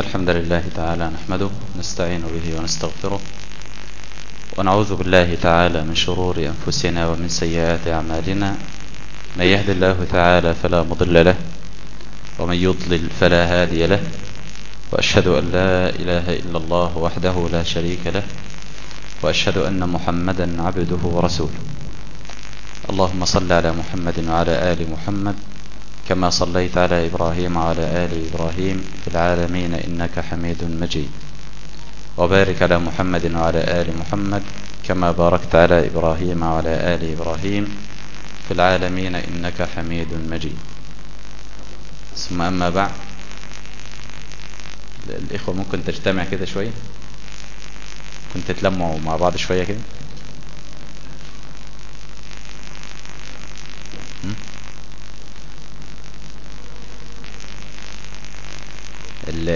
الحمد لله تعالى نحمده نستعين به ونستغفره ونعوذ بالله تعالى من شرور أنفسنا ومن سيئات أعمالنا. من يهد الله تعالى فلا مضل له ومن يضلل فلا هادي له. وأشهد أن لا إله إلا الله وحده لا شريك له وأشهد أن محمدا عبده ورسوله. اللهم صل على محمد وعلى آل محمد كما صليت على إبراهيم وعلى آل إبراهيم في العالمين إنك حميد مجيد. وبارك على محمد وعلى آل محمد كما باركت على إبراهيم وعلى آل إبراهيم في العالمين إنك حميد مجيد. ثم أما بعد الإخوة ممكن تجتمع كده شوية؟ كنت تلمعوا مع بعض شوية كده؟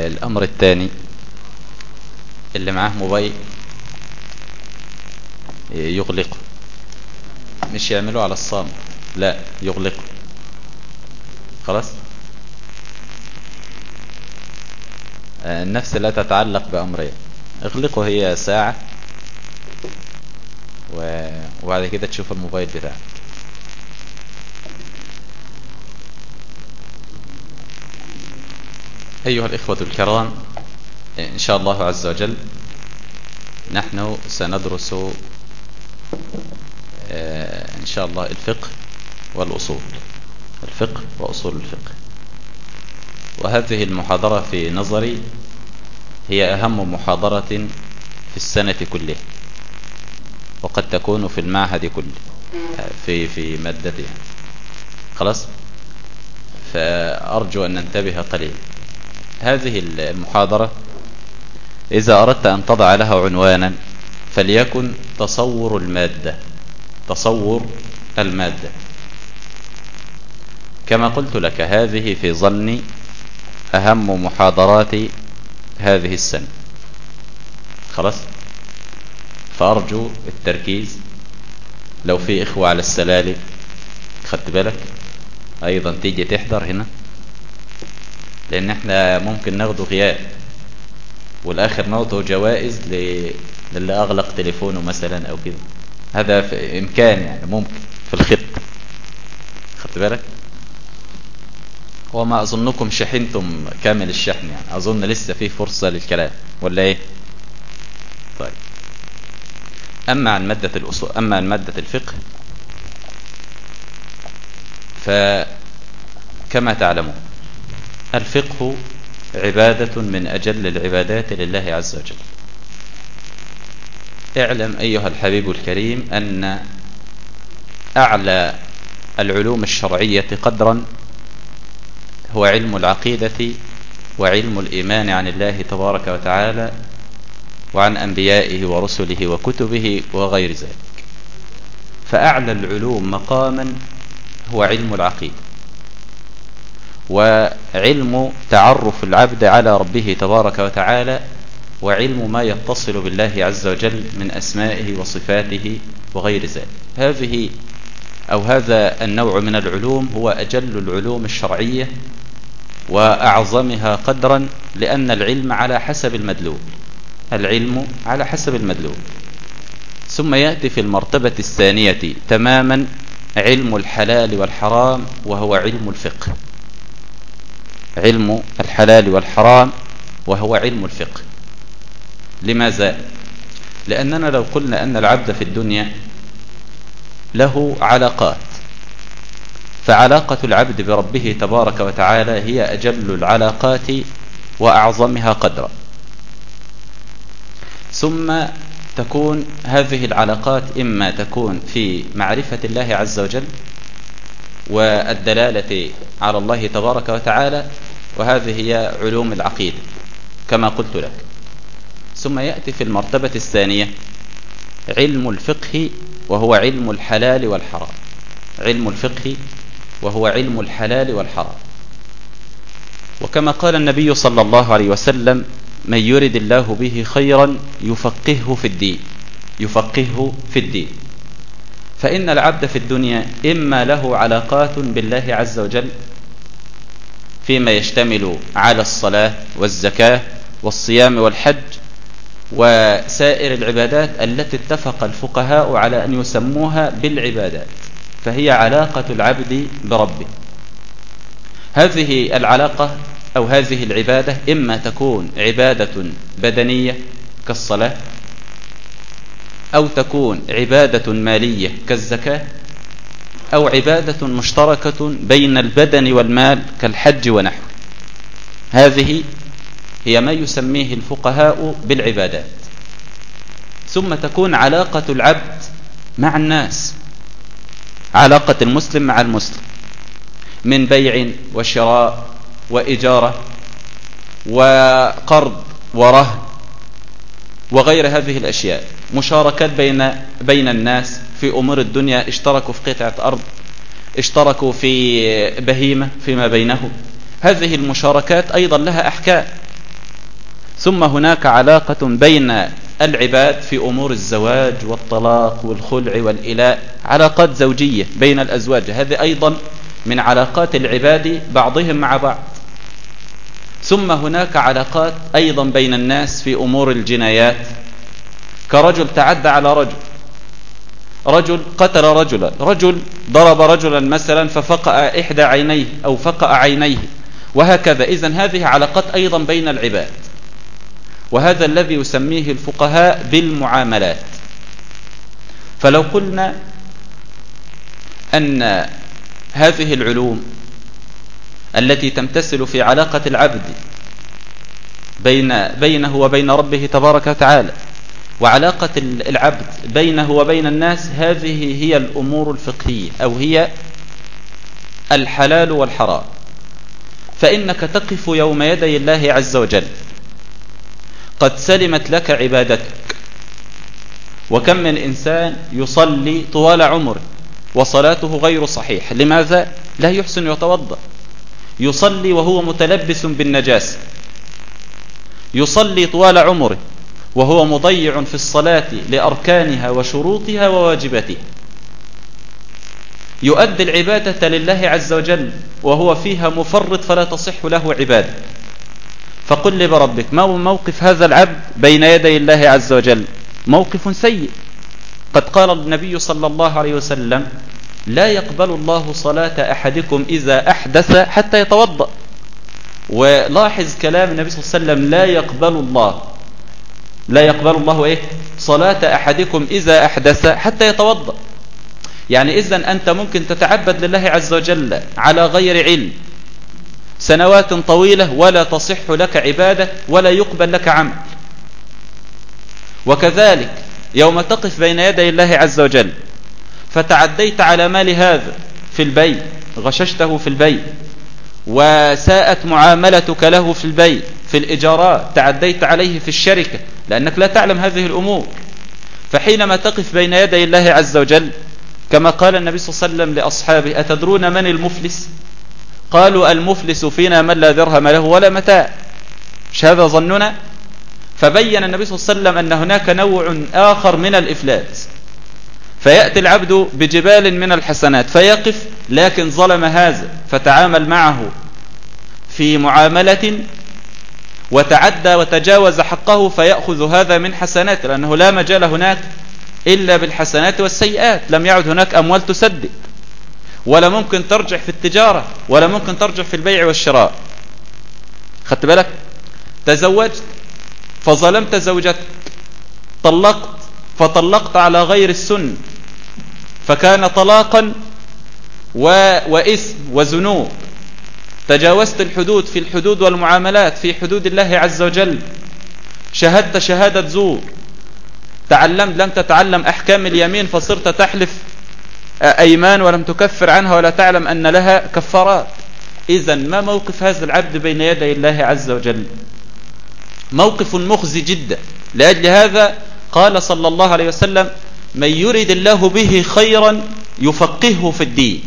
الأمر الثاني اللي معاه موبايل يغلقه مش يعمله على الصامت. لا يغلقه خلاص؟ النفس لا تتعلق بأمرين. اغلقه هي ساعة وبعد كده تشوف الموبايل بتاعك. أيها الإخوة الكرام إن شاء الله عز وجل نحن سندرس إن شاء الله الفقه والأصول. الفقه وأصول الفقه. وهذه المحاضرة في نظري هي أهم محاضرة في السنة كلها وقد تكون في المعهد كله في في مادته خلاص؟ فأرجو أن ننتبه قليلا. هذه المحاضرة إذا أردت أن تضع لها عنوانا فليكن تصور المادة تصور المادة. كما قلت لك هذه في ظني أهم محاضرات هذه السنة. خلاص؟ فأرجو التركيز. لو في إخوة على السلالم خدت بالك؟ أيضا تيجي تحضر هنا. لأن إحنا ممكن ناخده غياب. والآخر ناخده جوائز للي أغلق تليفونه مثلا أو كده. هذا في إمكان يعني ممكن في الخطة. خدت بالك؟ وما أظنكم شحنتم كامل الشحن يعني. أظن لسه فيه فرصة للكلام ولا إيه؟ طيب. أما عن مادة الأصول أما عن مادة الفقه فكما تعلمون الفقه عبادة من أجل العبادات لله عز وجل. اعلم أيها الحبيب الكريم أن أعلى العلوم الشرعية قدرا هو علم العقيدة وعلم الإيمان عن الله تبارك وتعالى وعن أنبيائه ورسله وكتبه وغير ذلك. فأعلى العلوم مقاما هو علم العقيدة. وعلم تعرف العبد على ربه تبارك وتعالى وعلم ما يتصل بالله عز وجل من أسمائه وصفاته وغير ذلك. هذه أو هذا النوع من العلوم هو أجل العلوم الشرعية وأعظمها قدرا لأن العلم على حسب المدلول. العلم على حسب المدلول. ثم يأتي في المرتبة الثانية تماما علم الحلال والحرام وهو علم الفقه. علم الحلال والحرام وهو علم الفقه. لماذا؟ لأننا لو قلنا أن العبد في الدنيا له علاقات فعلاقة العبد بربه تبارك وتعالى هي أجل العلاقات وأعظمها قدرا. ثم تكون هذه العلاقات إما تكون في معرفة الله عز وجل والدلالة على الله تبارك وتعالى وهذه هي علوم العقيدة كما قلت لك. ثم يأتي في المرتبة الثانية علم الفقه وهو علم الحلال والحرام. علم الفقه وهو علم الحلال والحرام. وكما قال النبي صلى الله عليه وسلم من يرد الله به خيرا يفقهه في الدين يفقهه في الدين. فإن العبد في الدنيا إما له علاقات بالله عز وجل فيما يشتمل على الصلاة والزكاة والصيام والحج وسائر العبادات التي اتفق الفقهاء على أن يسموها بالعبادات فهي علاقة العبد بربه. هذه العلاقة أو هذه العبادة إما تكون عبادة بدنية كالصلاة أو تكون عبادة مالية كالزكاة أو عبادة مشتركة بين البدن والمال كالحج ونحوه هذه هي ما يسميه الفقهاء بالعبادات. ثم تكون علاقة العبد مع الناس علاقة المسلم مع المسلم من بيع وشراء وإجارة وقرض ورهن وغير هذه الأشياء. مشاركات بين بين الناس في أمور الدنيا اشتركوا في قطعة أرض اشتركوا في بهيمة فيما بينهم. هذه المشاركات أيضا لها أحكام. ثم هناك علاقة بين العباد في أمور الزواج والطلاق والخلع والإلاء علاقات زوجية بين الأزواج. هذه أيضا من علاقات العباد بعضهم مع بعض. ثم هناك علاقات أيضا بين الناس في أمور الجنايات. كرجل تعدى على رجل. رجل قتل رجلا. رجل ضرب رجلا مثلا ففقأ إحدى عينيه أو فقأ عينيه. وهكذا. إذن هذه علاقات أيضا بين العباد. وهذا الذي يسميه الفقهاء بالمعاملات. فلو قلنا أن هذه العلوم التي تمتثل في علاقة العبد بين بينه وبين ربه تبارك وتعالى وعلاقة العبد بينه وبين الناس هذه هي الأمور الفقهية أو هي الحلال والحرام. فإنك تقف يوم يدي الله عز وجل قد سلمت لك عبادتك. وكم من إنسان يصلي طوال عمره وصلاته غير صحيح؟ لماذا؟ لا يحسن يتوضأ. يصلي وهو متلبس بالنجاسة. يصلي طوال عمره وهو مضيع في الصلاة لأركانها وشروطها وواجباتها يؤدي العبادة لله عز وجل وهو فيها مفرط فلا تصح له عبادة فقل لي بربك ما موقف هذا العبد بين يدي الله عز وجل؟ موقف سيء. قد قال النبي صلى الله عليه وسلم لا يقبل الله صلاة أحدكم إذا أحدث حتى يتوضأ. ولاحظ كلام النبي صلى الله عليه وسلم لا يقبل الله. لا يقبل الله إيه؟ صلاة أحدكم إذا أحدث حتى يتوضأ. يعني إذن أنت ممكن تتعبد لله عز وجل على غير علم. سنوات طويلة ولا تصح لك عبادة ولا يقبل لك عمل. وكذلك يوم تقف بين يدي الله عز وجل فتعديت على مال هذا في البيت غششته في البيت وساءت معاملتك له في البيت في الإجارات تعديت عليه في الشركة لأنك لا تعلم هذه الأمور. فحينما تقف بين يدي الله عز وجل كما قال النبي صلى الله عليه وسلم لأصحابه أتدرون من المفلس؟ قالوا المفلس فينا من لا درهم له ولا متاع. مش هذا ظننا؟ فبين النبي صلى الله عليه وسلم أن هناك نوع آخر من الإفلاس. فيأتي العبد بجبال من الحسنات فيقف لكن ظلم هذا فتعامل معه في معاملة وتعدى وتجاوز حقه فيأخذ هذا من حسنات لأنه لا مجال هناك إلا بالحسنات والسيئات. لم يعد هناك أموال تسدد. ولا ممكن ترجع في التجارة ولا ممكن ترجع في البيع والشراء. خدت بالك؟ تزوجت فظلمت زوجتك. طلقت فطلقت على غير السن. فكان طلاقا و... وإثم وذنوب تجاوزت الحدود في الحدود والمعاملات في حدود الله عز وجل. شهدت شهادة زور. تعلمت لم تتعلم أحكام اليمين فصرت تحلف أيمان ولم تكفر عنها ولا تعلم أن لها كفارات. إذا ما موقف هذا العبد بين يدي الله عز وجل؟ موقف مخزي جدا. لأجل هذا قال صلى الله عليه وسلم من يرد الله به خيرا يفقهه في الدين.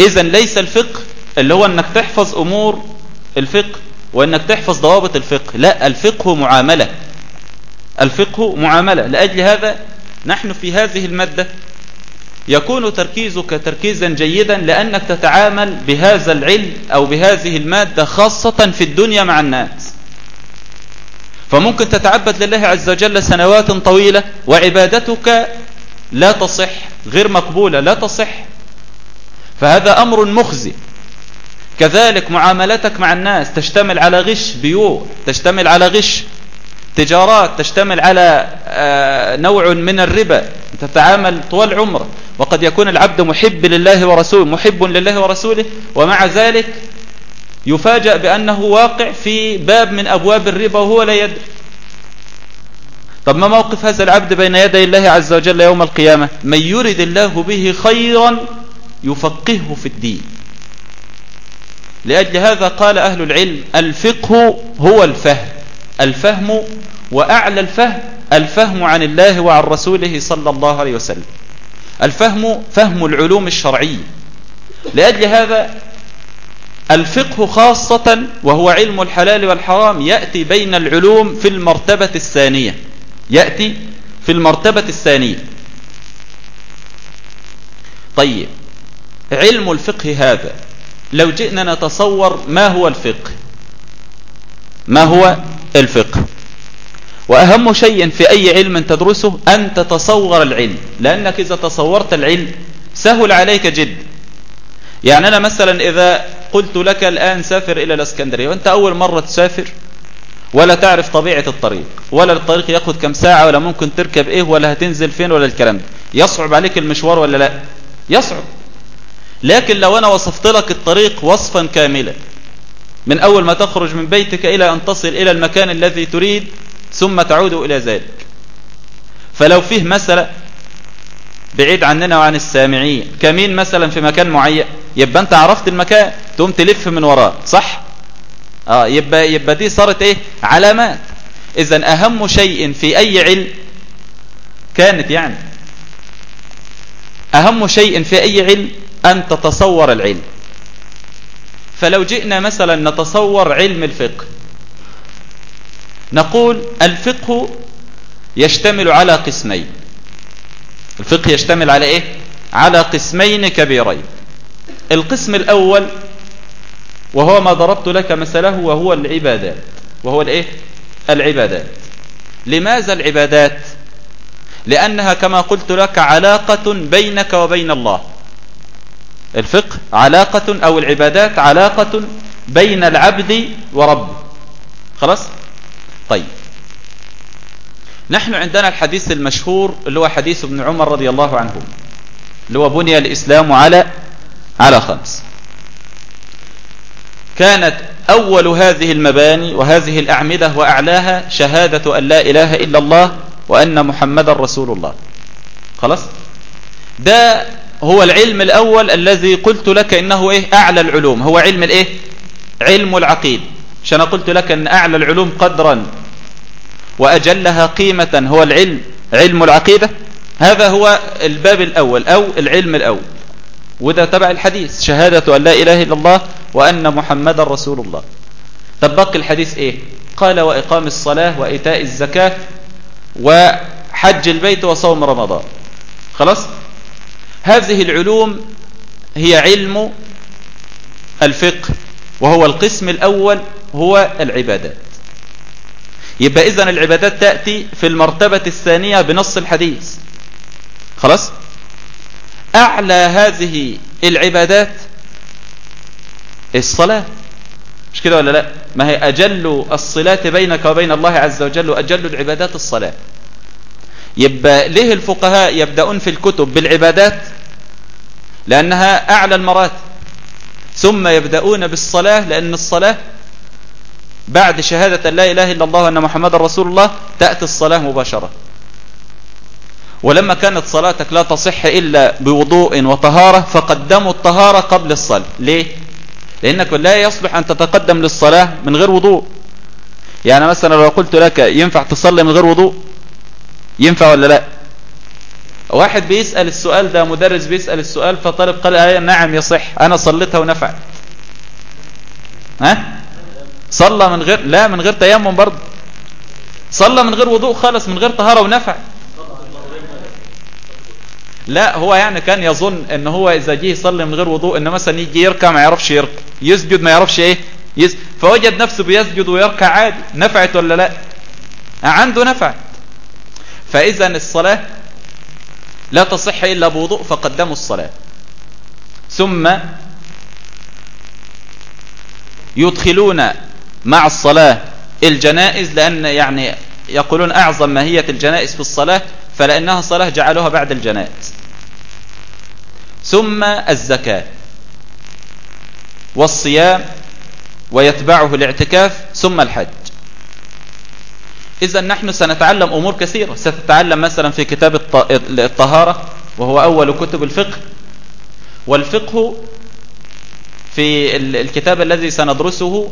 إذا ليس الفقه اللي هو أنك تحفظ أمور الفقه وأنك تحفظ ضوابط الفقه. لا الفقه معاملة. الفقه معاملة. لأجل هذا نحن في هذه المادة يكون تركيزك تركيزا جيدا لأنك تتعامل بهذا العلم أو بهذه المادة خاصة في الدنيا مع الناس. فممكن تتعبد لله عز وجل سنوات طويلة وعبادتك لا تصح غير مقبولة لا تصح. فهذا أمر مخزي. كذلك معاملتك مع الناس تشتمل على غش بيوع تشتمل على غش تجارات تشتمل على آه، نوع من الربا. تتعامل طوال عمره وقد يكون العبد محب لله ورسوله محب لله ورسوله ومع ذلك يفاجأ بأنه واقع في باب من أبواب الربا وهو لا يدري. طب ما موقف هذا العبد بين يدي الله عز وجل يوم القيامة؟ من يرد الله به خيرا يفقهه في الدين. لأجل هذا قال أهل العلم الفقه هو الفهم الفهم وأعلى الفهم الفهم عن الله وعن رسوله صلى الله عليه وسلم. الفهم فهم العلوم الشرعية. لأجل هذا الفقه خاصة وهو علم الحلال والحرام يأتي بين العلوم في المرتبة الثانية. يأتي في المرتبة الثانية. طيب علم الفقه هذا لو جئنا نتصور ما هو الفقه؟ ما هو الفقه؟ وأهم شيء في أي علم تدرسه أن تتصور العلم لأنك إذا تصورت العلم سهل عليك جدا يعني أنا مثلا إذا قلت لك الآن سافر إلى الأسكندرية وأنت أول مرة تسافر ولا تعرف طبيعة الطريق ولا الطريق يأخذ كم ساعة ولا ممكن تركب إيه ولا هتنزل فين ولا الكلام ده. يصعب عليك المشوار ولا لا؟ يصعب. لكن لو أنا وصفت لك الطريق وصفا كاملا من أول ما تخرج من بيتك إلى أن تصل إلى المكان الذي تريد ثم تعود إلى ذلك. فلو فيه مسألة بعيد عننا وعن السامعين. كمين مثلا في مكان معين يبقى أنت عرفت المكان تقوم تلف من وراه صح؟ آه يبقى يبقى دي صارت إيه؟ علامات. اذا أهم شيء في أي علم كانت يعني. أهم شيء في أي علم أن تتصور العلم. فلو جئنا مثلا نتصور علم الفقه نقول الفقه يشتمل على قسمين. الفقه يشتمل على إيه؟ على قسمين كبيرين. القسم الأول وهو ما ضربت لك مثله وهو العبادات. وهو الإيه؟ العبادات. لماذا العبادات؟ لأنها كما قلت لك علاقة بينك وبين الله. الفقه علاقة أو العبادات علاقة بين العبد وربه خلاص؟ طيب. نحن عندنا الحديث المشهور اللي هو حديث ابن عمر رضي الله عنه اللي هو بني الإسلام على على خمس. كانت أول هذه المباني وهذه الأعمدة وأعلاها شهادة أن لا إله إلا الله وأن محمد رسول الله. خلاص؟ ده هو العلم الأول الذي قلت لك إنه إيه؟ أعلى العلوم. هو علم الإيه؟ علم العقيد. عشان قلت لك أن أعلى العلوم قدرا وأجلها قيمة. هو العلم. علم العقيدة. هذا هو الباب الأول أو العلم الأول. وده تبع الحديث. شهادة أن لا إله إلا الله وأن محمد رسول الله. طب الحديث إيه؟ قال وإقام الصلاة وإيتاء الزكاة وحج البيت وصوم رمضان. خلاص؟ هذه العلوم هي علم الفقه وهو القسم الأول هو العبادات. يبقى إذن العبادات تأتي في المرتبة الثانية بنص الحديث. خلاص؟ أعلى هذه العبادات الصلاة. مش كده ولا لا؟ ما هي أجل الصلاة بينك وبين الله عز وجل وأجل العبادات الصلاة. يبقى ليه الفقهاء يبدأون في الكتب بالعبادات؟ لأنها أعلى المراتب. ثم يبدأون بالصلاة لأن الصلاة بعد شهادة لا إله إلا الله وأن محمد رسول الله تأتي الصلاة مباشرة. ولما كانت صلاتك لا تصح إلا بوضوء وطهارة فقدموا الطهارة قبل الصلاة. ليه؟ لأنك لا يصلح أن تتقدم للصلاة من غير وضوء. يعني مثلا لو قلت لك ينفع تصلي من غير وضوء؟ ينفع ولا لا؟ واحد بيسأل السؤال ده مدرس بيسأل السؤال فطالب قال آه نعم يصح أنا صليتها ونفعت. ها؟ صلى من غير لا من غير تيمم برضه. صلى من غير وضوء خالص من غير طهارة ونفع. لا هو يعني كان يظن إن هو إذا جه يصلي من غير وضوء ان مثلا يجي يركع ما يعرفش يركع يسجد ما يعرفش إيه يسجد فوجد نفسه بيسجد ويركع عادي نفعت ولا لا؟ عنده نفعت فإذا الصلاة لا تصح إلا بوضوء فقدموا الصلاة. ثم يدخلون مع الصلاة الجنائز لأن يعني يقولون أعظم ماهية الجنائز في الصلاة فلأنها صلاة جعلوها بعد الجنائز. ثم الزكاة والصيام ويتبعه الاعتكاف ثم الحج. إذا نحن سنتعلم أمور كثيرة. ستتعلم مثلا في كتاب الطهارة وهو أول كتب الفقه. والفقه في الكتاب الذي سندرسه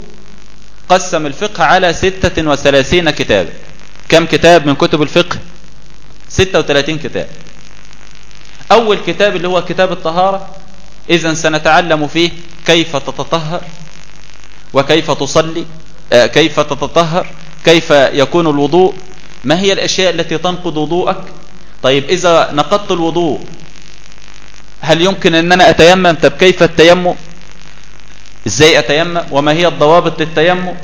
قسم الفقه على ستة وثلاثين كتاب. كم كتاب من كتب الفقه؟ ستة وثلاثين كتاب. أول كتاب اللي هو كتاب الطهارة إذا سنتعلم فيه كيف تتطهر وكيف تصلي آه، كيف تتطهر كيف يكون الوضوء؟ ما هي الأشياء التي تنقض وضوءك؟ طيب إذا نقضت الوضوء هل يمكن أن أنا أتيمم؟ طب كيف التيمم؟ إزاي أتيمم؟ وما هي الضوابط للتيمم؟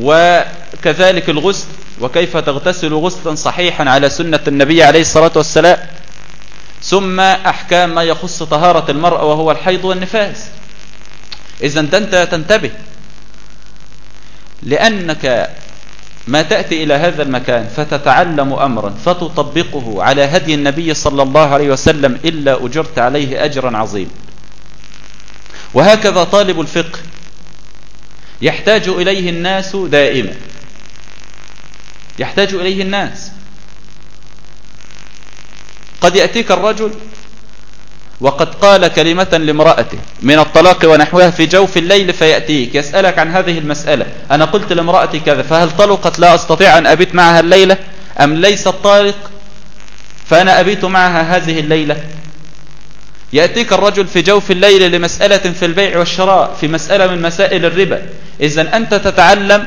وكذلك الغسل وكيف تغتسل غسلا صحيحا على سنة النبي عليه الصلاة والسلام؟ ثم أحكام ما يخص طهارة المرأة وهو الحيض والنفاس. إذا أنت تنتبه لأنك ما تأتي إلى هذا المكان فتتعلم أمرا فتطبقه على هدي النبي صلى الله عليه وسلم إلا أجرت عليه أجرا عظيما. وهكذا طالب الفقه يحتاج إليه الناس دائما. يحتاج إليه الناس. قد يأتيك الرجل وقد قال كلمة لامرأته من الطلاق ونحوها في جوف الليل فيأتيك. يسألك عن هذه المسألة. أنا قلت لامرأتي كذا فهل طلقت لا أستطيع أن أبيت معها الليلة؟ أم ليست طالق فأنا أبيت معها هذه الليلة. يأتيك الرجل في جوف الليل لمسألة في البيع والشراء في مسألة من مسائل الربا. إذا أنت تتعلم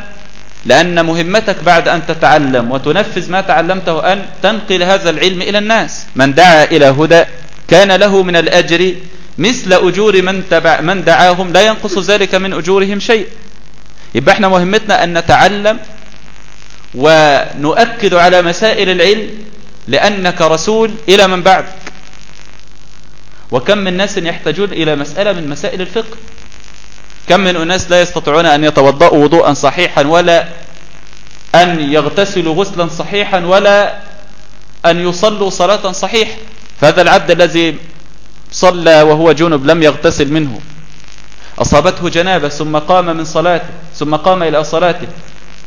لأن مهمتك بعد أن تتعلم وتنفذ ما تعلمته أن تنقل هذا العلم إلى الناس. من دعا إلى هدى كان له من الأجر مثل أجور من, تبع من دعاهم لا ينقص ذلك من أجورهم شيء. يبقى إحنا مهمتنا أن نتعلم ونؤكد على مسائل العلم لأنك رسول إلى من بعدك وكم من ناس يحتاجون إلى مسألة من مسائل الفقه. كم من أناس لا يستطيعون أن يتوضأوا وضوءا صحيحا ولا أن يغتسلوا غسلا صحيحا ولا أن يصلوا صلاة صحيحة. فهذا العبد الذي صلى وهو جنب لم يغتسل منه. أصابته جنابة ثم قام من صلاته ثم قام إلى صلاته.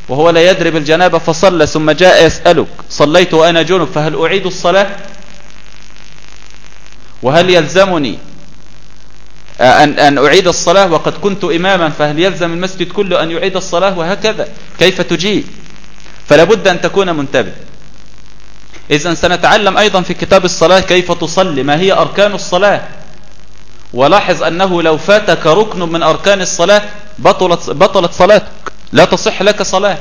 وهو لا يدري بالجنابة فصلى ثم جاء يسألك صليت وأنا جنب فهل أعيد الصلاة؟ وهل يلزمني أن, أن أعيد الصلاة؟ وقد كنت إماما فهل يلزم المسجد كله أن يعيد الصلاة؟ وهكذا كيف تجيب فلا بد أن تكون منتبه. إذا سنتعلم أيضا في كتاب الصلاة كيف تصلي ما هي أركان الصلاة؟ ولاحظ أنه لو فاتك ركن من أركان الصلاة بطلت, بطلت صلاتك. لا تصح لك صلاة.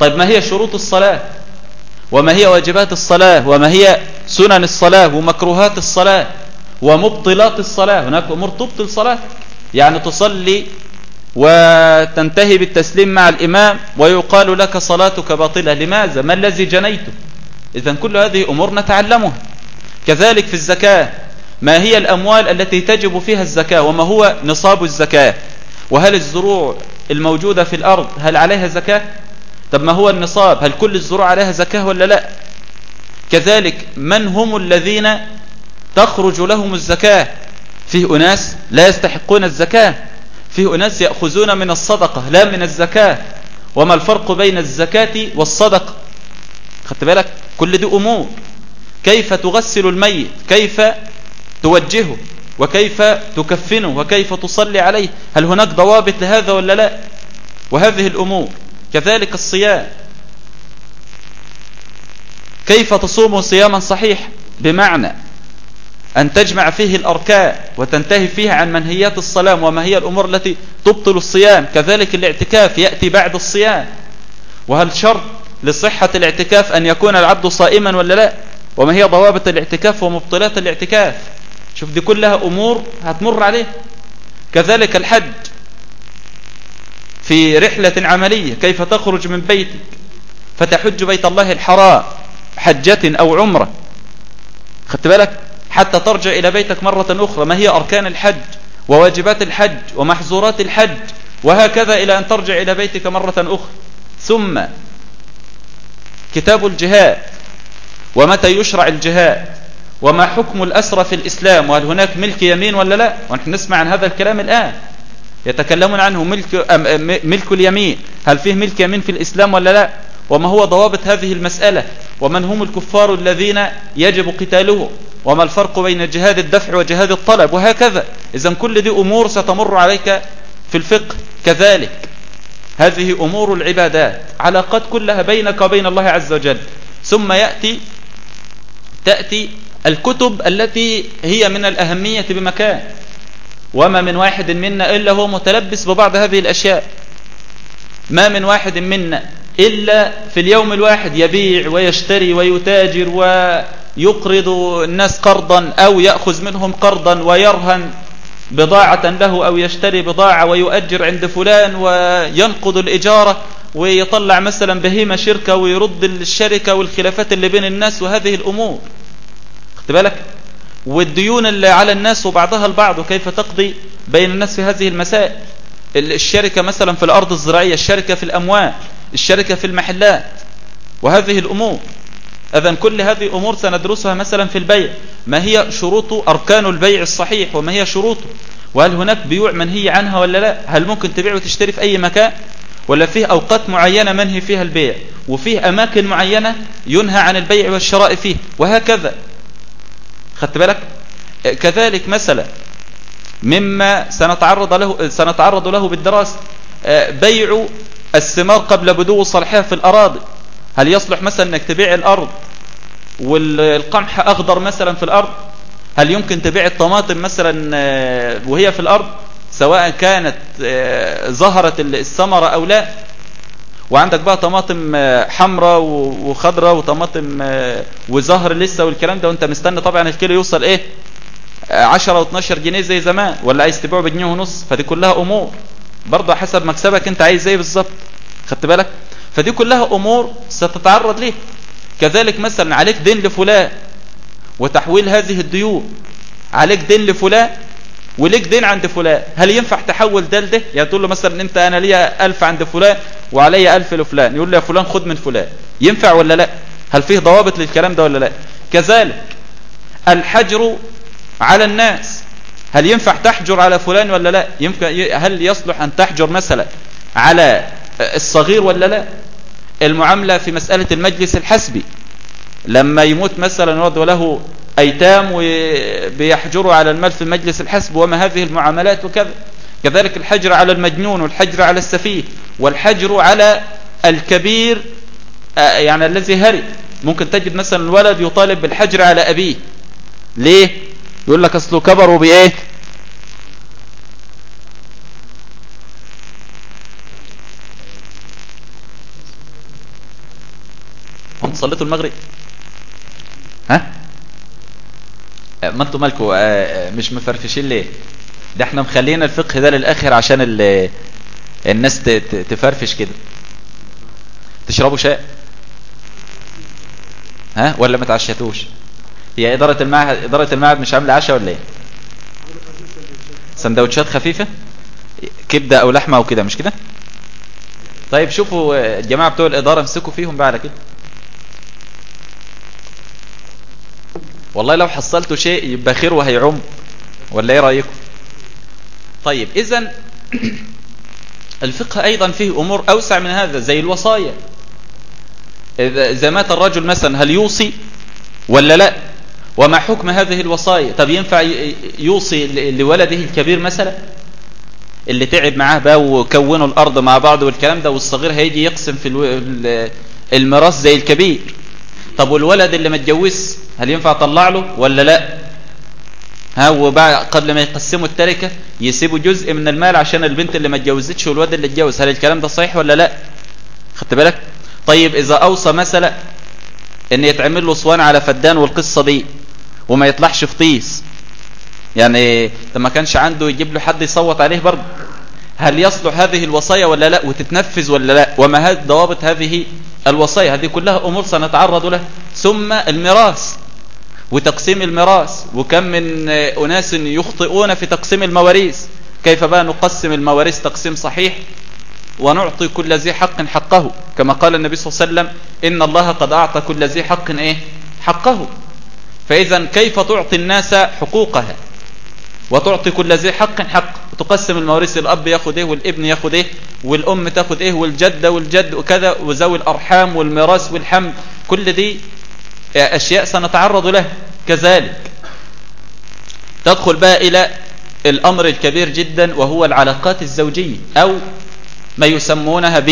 طيب ما هي شروط الصلاة؟ وما هي واجبات الصلاة؟ وما هي سنن الصلاة؟ ومكروهات الصلاة؟ ومبطلات الصلاة؟ هناك أمور تبطل صلاتك يعني تصلي وتنتهي بالتسليم مع الإمام ويقال لك صلاتك باطلة. لماذا؟ ما الذي جنيته؟ إذا كل هذه أمور نتعلمها. كذلك في الزكاة ما هي الأموال التي تجب فيها الزكاة؟ وما هو نصاب الزكاة؟ وهل الزروع الموجودة في الأرض هل عليها زكاة؟ طب ما هو النصاب؟ هل كل الزروع عليها زكاة ولا لا؟ كذلك من هم الذين تخرج لهم الزكاة؟ فيه أناس لا يستحقون الزكاة فيه أناس يأخذون من الصدقة لا من الزكاة. وما الفرق بين الزكاة والصدقة؟ خدت بالك؟ كل دي أمور. كيف تغسل الميت؟ كيف توجهه؟ وكيف تكفنه؟ وكيف تصلي عليه؟ هل هناك ضوابط لهذا ولا لا؟ وهذه الأمور. كذلك الصيام. كيف تصوم صياما صحيح؟ بمعنى أن تجمع فيه الأركان وتنتهي فيه عن منهيات الصلاة وما هي الأمور التي تبطل الصيام. كذلك الاعتكاف يأتي بعد الصيام. وهل شرط لصحة الاعتكاف أن يكون العبد صائما ولا لا؟ وما هي ضوابط الاعتكاف ومبطلات الاعتكاف؟ شوف دي كلها أمور هتمر عليه. كذلك الحج في رحلة عملية. كيف تخرج من بيتك؟ فتحج بيت الله الحرام حجة أو عمرة. خدت بالك؟ حتى ترجع إلى بيتك مرة أخرى. ما هي أركان الحج؟ وواجبات الحج؟ ومحظورات الحج؟ وهكذا إلى أن ترجع إلى بيتك مرة أخرى. ثم كتاب الجهاد ومتى يشرع الجهاد وما حكم الأسرى في الإسلام وهل هناك ملك يمين ولا لا؟ ونحن نسمع عن هذا الكلام الآن. يتكلمون عنه ملك, ملك اليمين. هل فيه ملك يمين في الإسلام ولا لا؟ وما هو ضوابط هذه المسألة؟ ومن هم الكفار الذين يجب قتالهم وما الفرق بين جهاد الدفع وجهاد الطلب؟ وهكذا. إذا كل دي أمور ستمر عليك في الفقه كذلك. هذه أمور العبادات علاقات كلها بينك وبين الله عز وجل. ثم يأتي تأتي الكتب التي هي من الأهمية بمكان. وما من واحد منا إلا هو متلبس ببعض هذه الأشياء. ما من واحد منا إلا في اليوم الواحد يبيع ويشتري ويتاجر ويقرض الناس قرضا أو يأخذ منهم قرضا ويرهن. بضاعة له أو يشتري بضاعة ويؤجر عند فلان وينقض الإجارة ويطلع مثلا بهيمة شركة ويرد الشركة والخلافات اللي بين الناس وهذه الأمور. خد بالك؟ والديون اللي على الناس وبعضها البعض وكيف تقضي بين الناس في هذه المسائل؟ الشركة مثلا في الأرض الزراعية الشركة في الأموال الشركة في المحلات وهذه الأمور. إذا كل هذه أمور سندرسها مثلا في البيع. ما هي شروط أركان البيع الصحيح وما هي شروطه وهل هناك بيوع منهي عنها ولا لا؟ هل ممكن تبيع وتشتري في أي مكان؟ ولا فيه أوقات معينة منهي فيها البيع؟ وفيه أماكن معينة ينهى عن البيع والشراء فيه؟ وهكذا. خدت بالك؟ كذلك مثلا مما سنتعرض له, سنتعرض له بالدراسة آه، بيع الثمار قبل بدو صالحها في الأراضي. هل يصلح مثلا أنك تبيع الأرض والقمح أخضر مثلا في الأرض؟ هل يمكن تبيع الطماطم مثلا آه، وهي في الأرض؟ سواء كانت آه، ظهرت الثمرة أو لا. وعندك بقى طماطم حمراء وخضراء وطماطم وزهر لسه والكلام ده وأنت مستني طبعا الكيلو يوصل إيه؟ 10 و12 جنيه زي زمان. ولا عايز تبيعه بجنيه ونص؟ فدي كلها أمور. برضه حسب مكسبك أنت عايز إيه بالظبط. خدت بالك؟ فدي كلها أمور ستتعرض ليه. كذلك مثلا عليك دين لفلان وتحويل هذه الديون عليك دين لفلان وليك دين عند فلان. هل ينفع تحول ده لده؟ يعني تقول له مثلا أنت أنا ليا ألف عند فلان وعلي ألف لفلان. يقول له يا فلان خد من فلان. ينفع ولا لا؟ هل فيه ضوابط للكلام ده ولا لا؟ كذلك الحجر على الناس. هل ينفع تحجر على فلان ولا لا؟ يمكن هل يصلح أن تحجر مثلا على الصغير ولا لا؟ المعاملة في مسألة المجلس الحسبي. لما يموت مثلا ولد وله أيتام وبيحجروا على المال في المجلس الحسب وما هذه المعاملات وكذا. كذلك الحجر على المجنون والحجر على السفيه والحجر على الكبير آه، يعني الذي هري ممكن تجد مثلا الولد يطالب بالحجر على أبيه. ليه؟ يقول لك أصله كبروا بإيه صليتوا المغرب؟ ها؟ ما أنتوا مالكوا آه، مش مفرفشين ليه؟ ده إحنا مخلينا الفقه ده للآخر عشان الناس تفرفش كده. تشربوا شاي؟ ها؟ ولا ما تعشتوش هي إدارة المعهد إدارة المعهد مش عاملة عشاء ولا إيه؟ سندوتشات خفيفة؟ كبدة أو لحمة أو كده مش كده؟ طيب شوفوا الجماعه بتوع الإدارة امسكوا فيهم بقى على كده. والله لو حصلتوا شيء يبقى خير وهيعم. ولا إيه رأيكم؟ طيب اذا الفقه أيضا فيه أمور أوسع من هذا زي الوصايا. إذا مات الرجل مثلا هل يوصي ولا لا؟ وما حكم هذه الوصايا؟ طب ينفع يوصي لولده الكبير مثلا؟ اللي تعب معاه بقى وكونوا الأرض مع بعض والكلام ده والصغير هيجي يقسم في الميراث زي الكبير. طب والولد اللي ما اتجوزش؟ هل ينفع أطلع له ولا لا؟ ها وبعد قبل ما يقسموا التركة يسيبوا جزء من المال عشان البنت اللي ما اتجوزتش والواد اللي اتجوز. هل الكلام ده صحيح ولا لا؟ خدت بالك؟ طيب إذا أوصى مثلا إن يتعمل له صوان على فدان والقصة دي وما يطلعش في طيس يعني ما كانش عنده يجيب له حد يصوت عليه برضه هل يصلح هذه الوصايا ولا لا؟ وتتنفذ ولا لا؟ وما ضوابط هذه الوصايا؟ هذه كلها أمور سنتعرض لها. ثم الميراث. وتقسيم الميراث وكم من أناس يخطئون في تقسيم المواريث. كيف بقى نقسم المواريث تقسيم صحيح؟ ونعطي كل ذي حق حقه. كما قال النبي صلى الله عليه وسلم إن الله قد أعطى كل ذي حق إيه؟ حقه. فإذا كيف تعطي الناس حقوقها؟ وتعطي كل ذي حق حق. وتقسم المواريث الأب ياخد إيه؟ والابن ياخد إيه؟ والأم تاخد إيه؟ والجدة والجد وكذا وذوي الأرحام والميراث والحمل كل دي أشياء سنتعرض له كذلك. تدخل بقى إلى الأمر الكبير جدا وهو العلاقات الزوجية أو ما يسمونها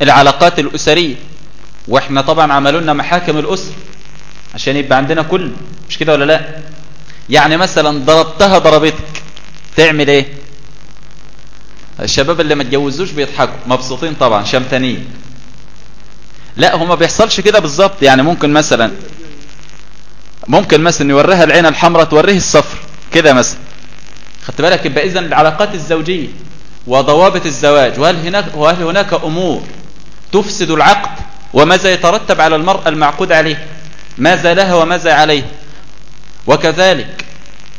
بالعلاقات الأسرية. وإحنا طبعا عملوا لنا محاكم الأسر عشان يبقى عندنا كل مش كده ولا لا؟ يعني مثلا ضربتها ضربتك تعمل إيه؟ الشباب اللي ما اتجوزوش بيضحكوا مبسوطين طبعا شمتانين. لا هو ما بيحصلش كده بالظبط. يعني ممكن مثلا ممكن مثلا يوريها العين الحمراء توريه الصفر كده مثلا. خدت بالك؟ يبقى اذا العلاقات الزوجية وضوابط الزواج وهل هناك وهل هناك أمور تفسد العقد وماذا يترتب على المرأة المعقود عليه؟ ماذا لها وماذا عليه؟ وكذلك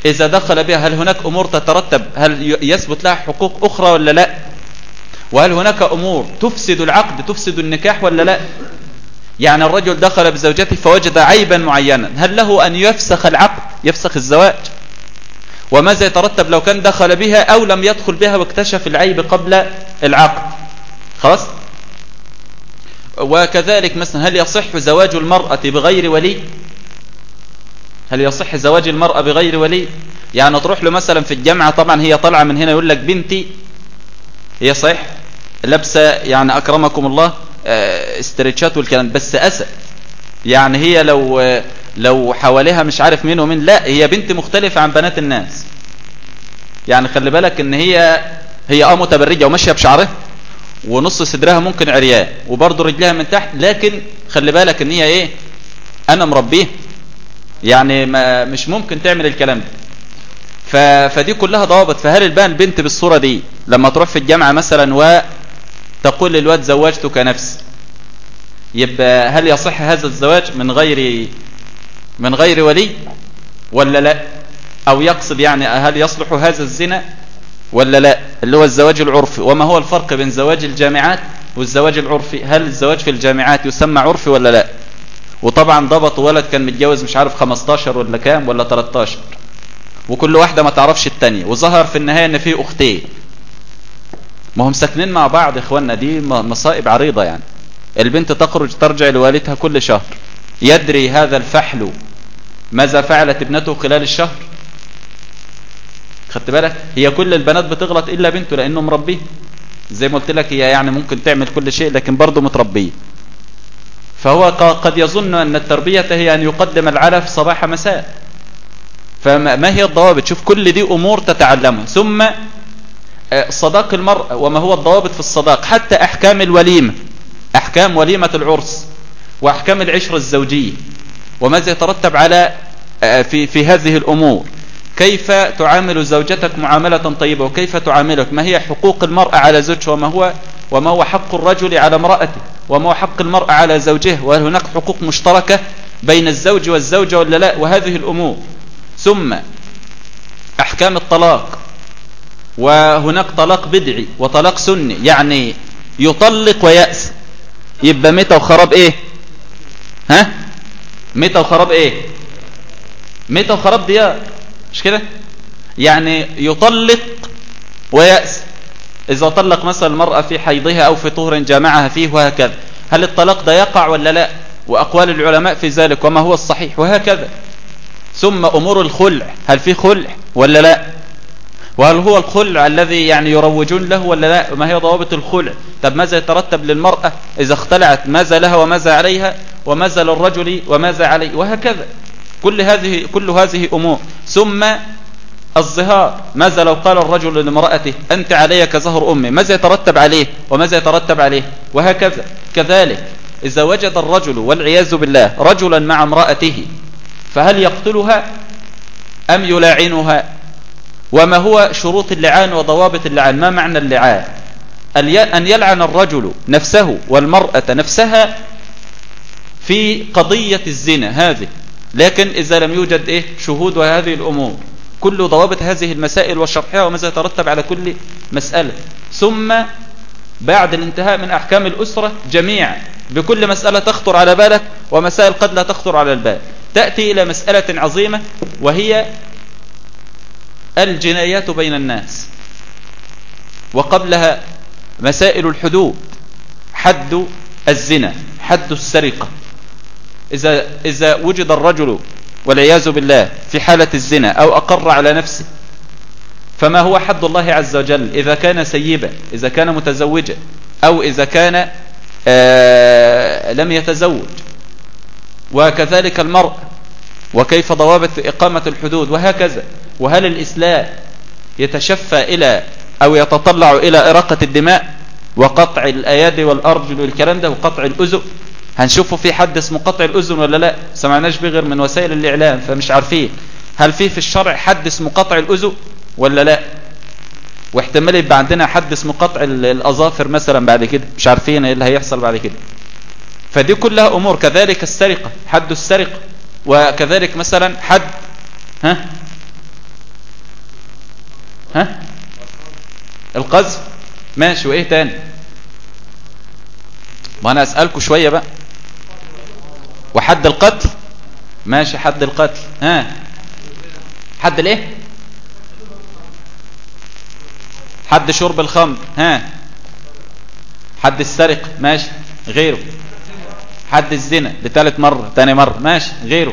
إذا دخل بها هل هناك أمور تترتب؟ هل يثبت لها حقوق أخرى ولا لا؟ وهل هناك أمور تفسد العقد تفسد النكاح ولا لا؟ يعني الرجل دخل بزوجته فوجد عيبا معينا هل له أن يفسخ العقد يفسخ الزواج؟ وماذا يترتب لو كان دخل بها أو لم يدخل بها واكتشف العيب قبل العقد؟ خلاص؟ وكذلك مثلا هل يصح زواج المرأة بغير ولي؟ هل يصح زواج المرأة بغير ولي؟ يعني تروح له مثلا في الجامعة طبعا هي طالعة من هنا يقول لك بنتي هي صح؟ لابسة يعني أكرمكم الله آه، استريتشات والكلام. بس أسد يعني هي لو لو حواليها مش عارف مين ومين لا هي بنت مختلفة عن بنات الناس. يعني خلي بالك إن هي هي آه متبرجة وماشية بشعرها ونص صدرها ممكن عريان وبرضه رجلها من تحت. لكن خلي بالك إن هي إيه؟ أنا مربيه. يعني ما مش ممكن تعمل الكلام ده. ف... فدي كلها ضوابط. فهل البان البنت بالصورة دي لما تروح في الجامعة مثلا وتقول للواد زوجتك نفسي يبقى هل يصح هذا الزواج من غير من غير ولي ولا لا؟ أو يقصد يعني هل يصلح هذا الزنا ولا لا؟ اللي هو الزواج العرفي. وما هو الفرق بين زواج الجامعات والزواج العرفي؟ هل الزواج في الجامعات يسمى عرفي ولا لا؟ وطبعا ضبط ولد كان متجوز مش عارف 15 ولا كام ولا 13 وكل واحدة ما تعرفش التانية. وظهر في النهاية إن في أختين. ما هم ساكنين مع بعض إخواننا دي مصائب عريضة يعني. البنت تخرج ترجع لوالدها كل شهر. يدري هذا الفحل ماذا فعلت ابنته خلال الشهر؟ خدت بالك؟ هي كل البنات بتغلط إلا بنته لأنه مربيه. زي ما قلت لك هي يعني ممكن تعمل كل شيء لكن برضه متربية. فهو قد يظن أن التربية هي أن يقدم العلف صباح مساء. فما هي الضوابط؟ شوف كل دي أمور تتعلمها. ثم صداق المرأة وما هو الضوابط في الصداق؟ حتى أحكام الوليمة أحكام وليمة العرس وأحكام العشر الزوجية وماذا يترتب على آه، في, في هذه الأمور. كيف تعامل زوجتك معاملة طيبة وكيف تعاملك؟ ما هي حقوق المرأة على زوجها وما هو, وما هو حق الرجل على امرأته؟ وما هو حق المرأة على زوجه وهل هناك حقوق مشتركة بين الزوج والزوجة ولا لا؟ وهذه الأمور. ثم أحكام الطلاق. وهناك طلاق بدعي وطلاق سني يعني يطلق ويأس. يبقى متى وخراب إيه؟ ها؟ متى وخراب إيه؟ متى وخراب ديار. مش كده؟ يعني يطلق ويأس. إذا طلق مثلا المرأة في حيضها أو في طهر جامعها فيه وهكذا هل الطلاق ده يقع ولا لا؟ وأقوال العلماء في ذلك وما هو الصحيح؟ وهكذا. ثم أمور الخلع هل في خلع ولا لا؟ وهل هو الخلع الذي يعني يروجون له ولا لا؟ ما هي ضوابط الخلع؟ طب ماذا يترتب للمرأة إذا اختلعت؟ ماذا لها وماذا عليها؟ وماذا للرجل وماذا عليه؟ وهكذا. كل هذه كل هذه أمور. ثم الظهار. ماذا لو قال الرجل لامرأته أنت علي كزهر أمي. ماذا يترتب عليه؟ وماذا يترتب عليه؟ وهكذا. كذلك إذا وجد الرجل والعياذ بالله رجلا مع امرأته فهل يقتلها أم يلاعنها؟ وما هو شروط اللعان وضوابط اللعان؟ ما معنى اللعان؟ أن يلعن الرجل نفسه والمرأة نفسها في قضية الزنا هذه. لكن إذا لم يوجد إيه؟ شهود وهذه الأمور. كل ضوابط هذه المسائل والشرحها وماذا يترتب على كل مسألة. ثم بعد الانتهاء من أحكام الأسرة جميعا. بكل مسألة تخطر على بالك ومسائل قد لا تخطر على البال. تأتي إلى مسألة عظيمة وهي الجنايات بين الناس. وقبلها مسائل الحدود حد الزنا حد السرقة. إذا, إذا وجد الرجل والعياذ بالله في حالة الزنا أو أقر على نفسه فما هو حد الله عز وجل؟ إذا كان سيبا إذا كان متزوجا أو إذا كان آه، لم يتزوج. وكذلك المرء وكيف ضوابط إقامة الحدود وهكذا. وهل الإسلام يتشفى إلى أو يتطلع إلى إراقة الدماء وقطع الأيادي والأرجل والكلام ده وقطع الأذن؟ هنشوفه في حد اسمه قطع الأذن ولا لا؟ سمعناش به غير من وسائل الإعلام فمش عارفين. هل في في الشرع حد اسمه قطع الأذن ولا لا؟ واحتمال يبقى عندنا حد اسمه قطع الأظافر مثلا بعد كده. مش عارفين إيه اللي هيحصل بعد كده. فدي كلها أمور. كذلك السرقة حد السرقة. وكذلك مثلا حد ها؟ ها؟ القذف. ماشي وإيه تاني؟ ما أنا اسألكم شوية بقى. وحد القتل. ماشي حد القتل. ها؟ حد الإيه؟ حد شرب الخمر. ها؟ حد السرقة ماشي غيره. حد الزنا لثالث مرة تاني مرة ماشي غيره.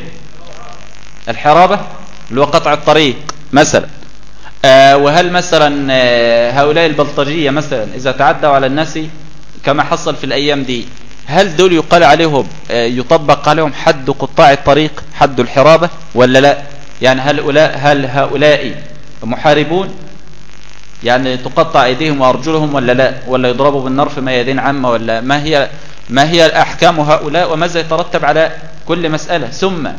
الحرابة اللي هو قطع الطريق مثلا. آه وهل مثلا آه هؤلاء البلطجية مثلا إذا تعدوا على الناس كما حصل في الأيام دي هل دول يقال عليهم آه يطبق عليهم حد قطاع الطريق حد الحرابة ولا لا؟ يعني هل هؤلاء, هل هؤلاء محاربون؟ يعني تقطع أيديهم وأرجلهم ولا لا؟ ولا يضربوا بالنار في ميادين عامة ولا ما هي ما هي الأحكام هؤلاء وماذا يترتب على كل مسألة؟ ثم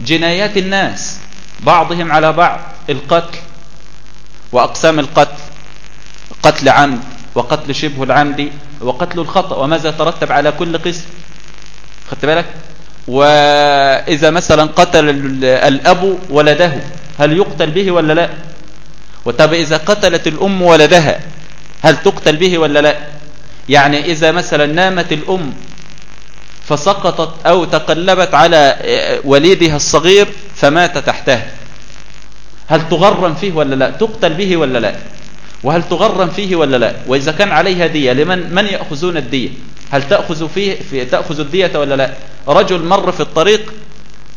جنايات الناس بعضهم على بعض القتل وأقسام القتل قتل عمد وقتل شبه العمد وقتل الخطأ وماذا يترتب على كل قسم؟ خدت بالك؟ وإذا مثلا قتل الأب ولده هل يقتل به ولا لا؟ وطب إذا قتلت الأم ولدها هل تقتل به ولا لا؟ يعني إذا مثلا نامت الأم فسقطت أو تقلبت على وليدها الصغير فمات تحتها. هل تغرم فيه ولا لا؟ تقتل به ولا لا؟ وهل تغرم فيه ولا لا؟ وإذا كان عليها دية لمن من يأخذون الدية؟ هل تأخذ فيه في تأخذ الدية ولا لا؟ رجل مر في الطريق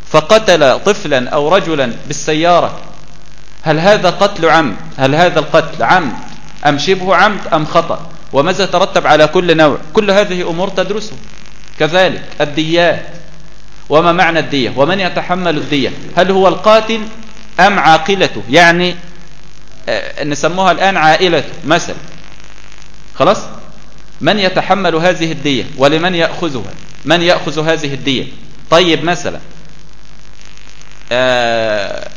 فقتل طفلا أو رجلا بالسيارة. هل هذا قتل عمد هل هذا القتل عمد أم شبه عمد أم خطأ؟ وماذا ترتب على كل نوع؟ كل هذه أمور تدرسه كذلك الديات وما معنى الدية ومن يتحمل الدية هل هو القاتل أم عاقلته؟ يعني آه، نسموها الآن عائلته مثلا. خلاص؟ من يتحمل هذه الدية ولمن يأخذها؟ من يأخذ هذه الدية طيب مثلا آه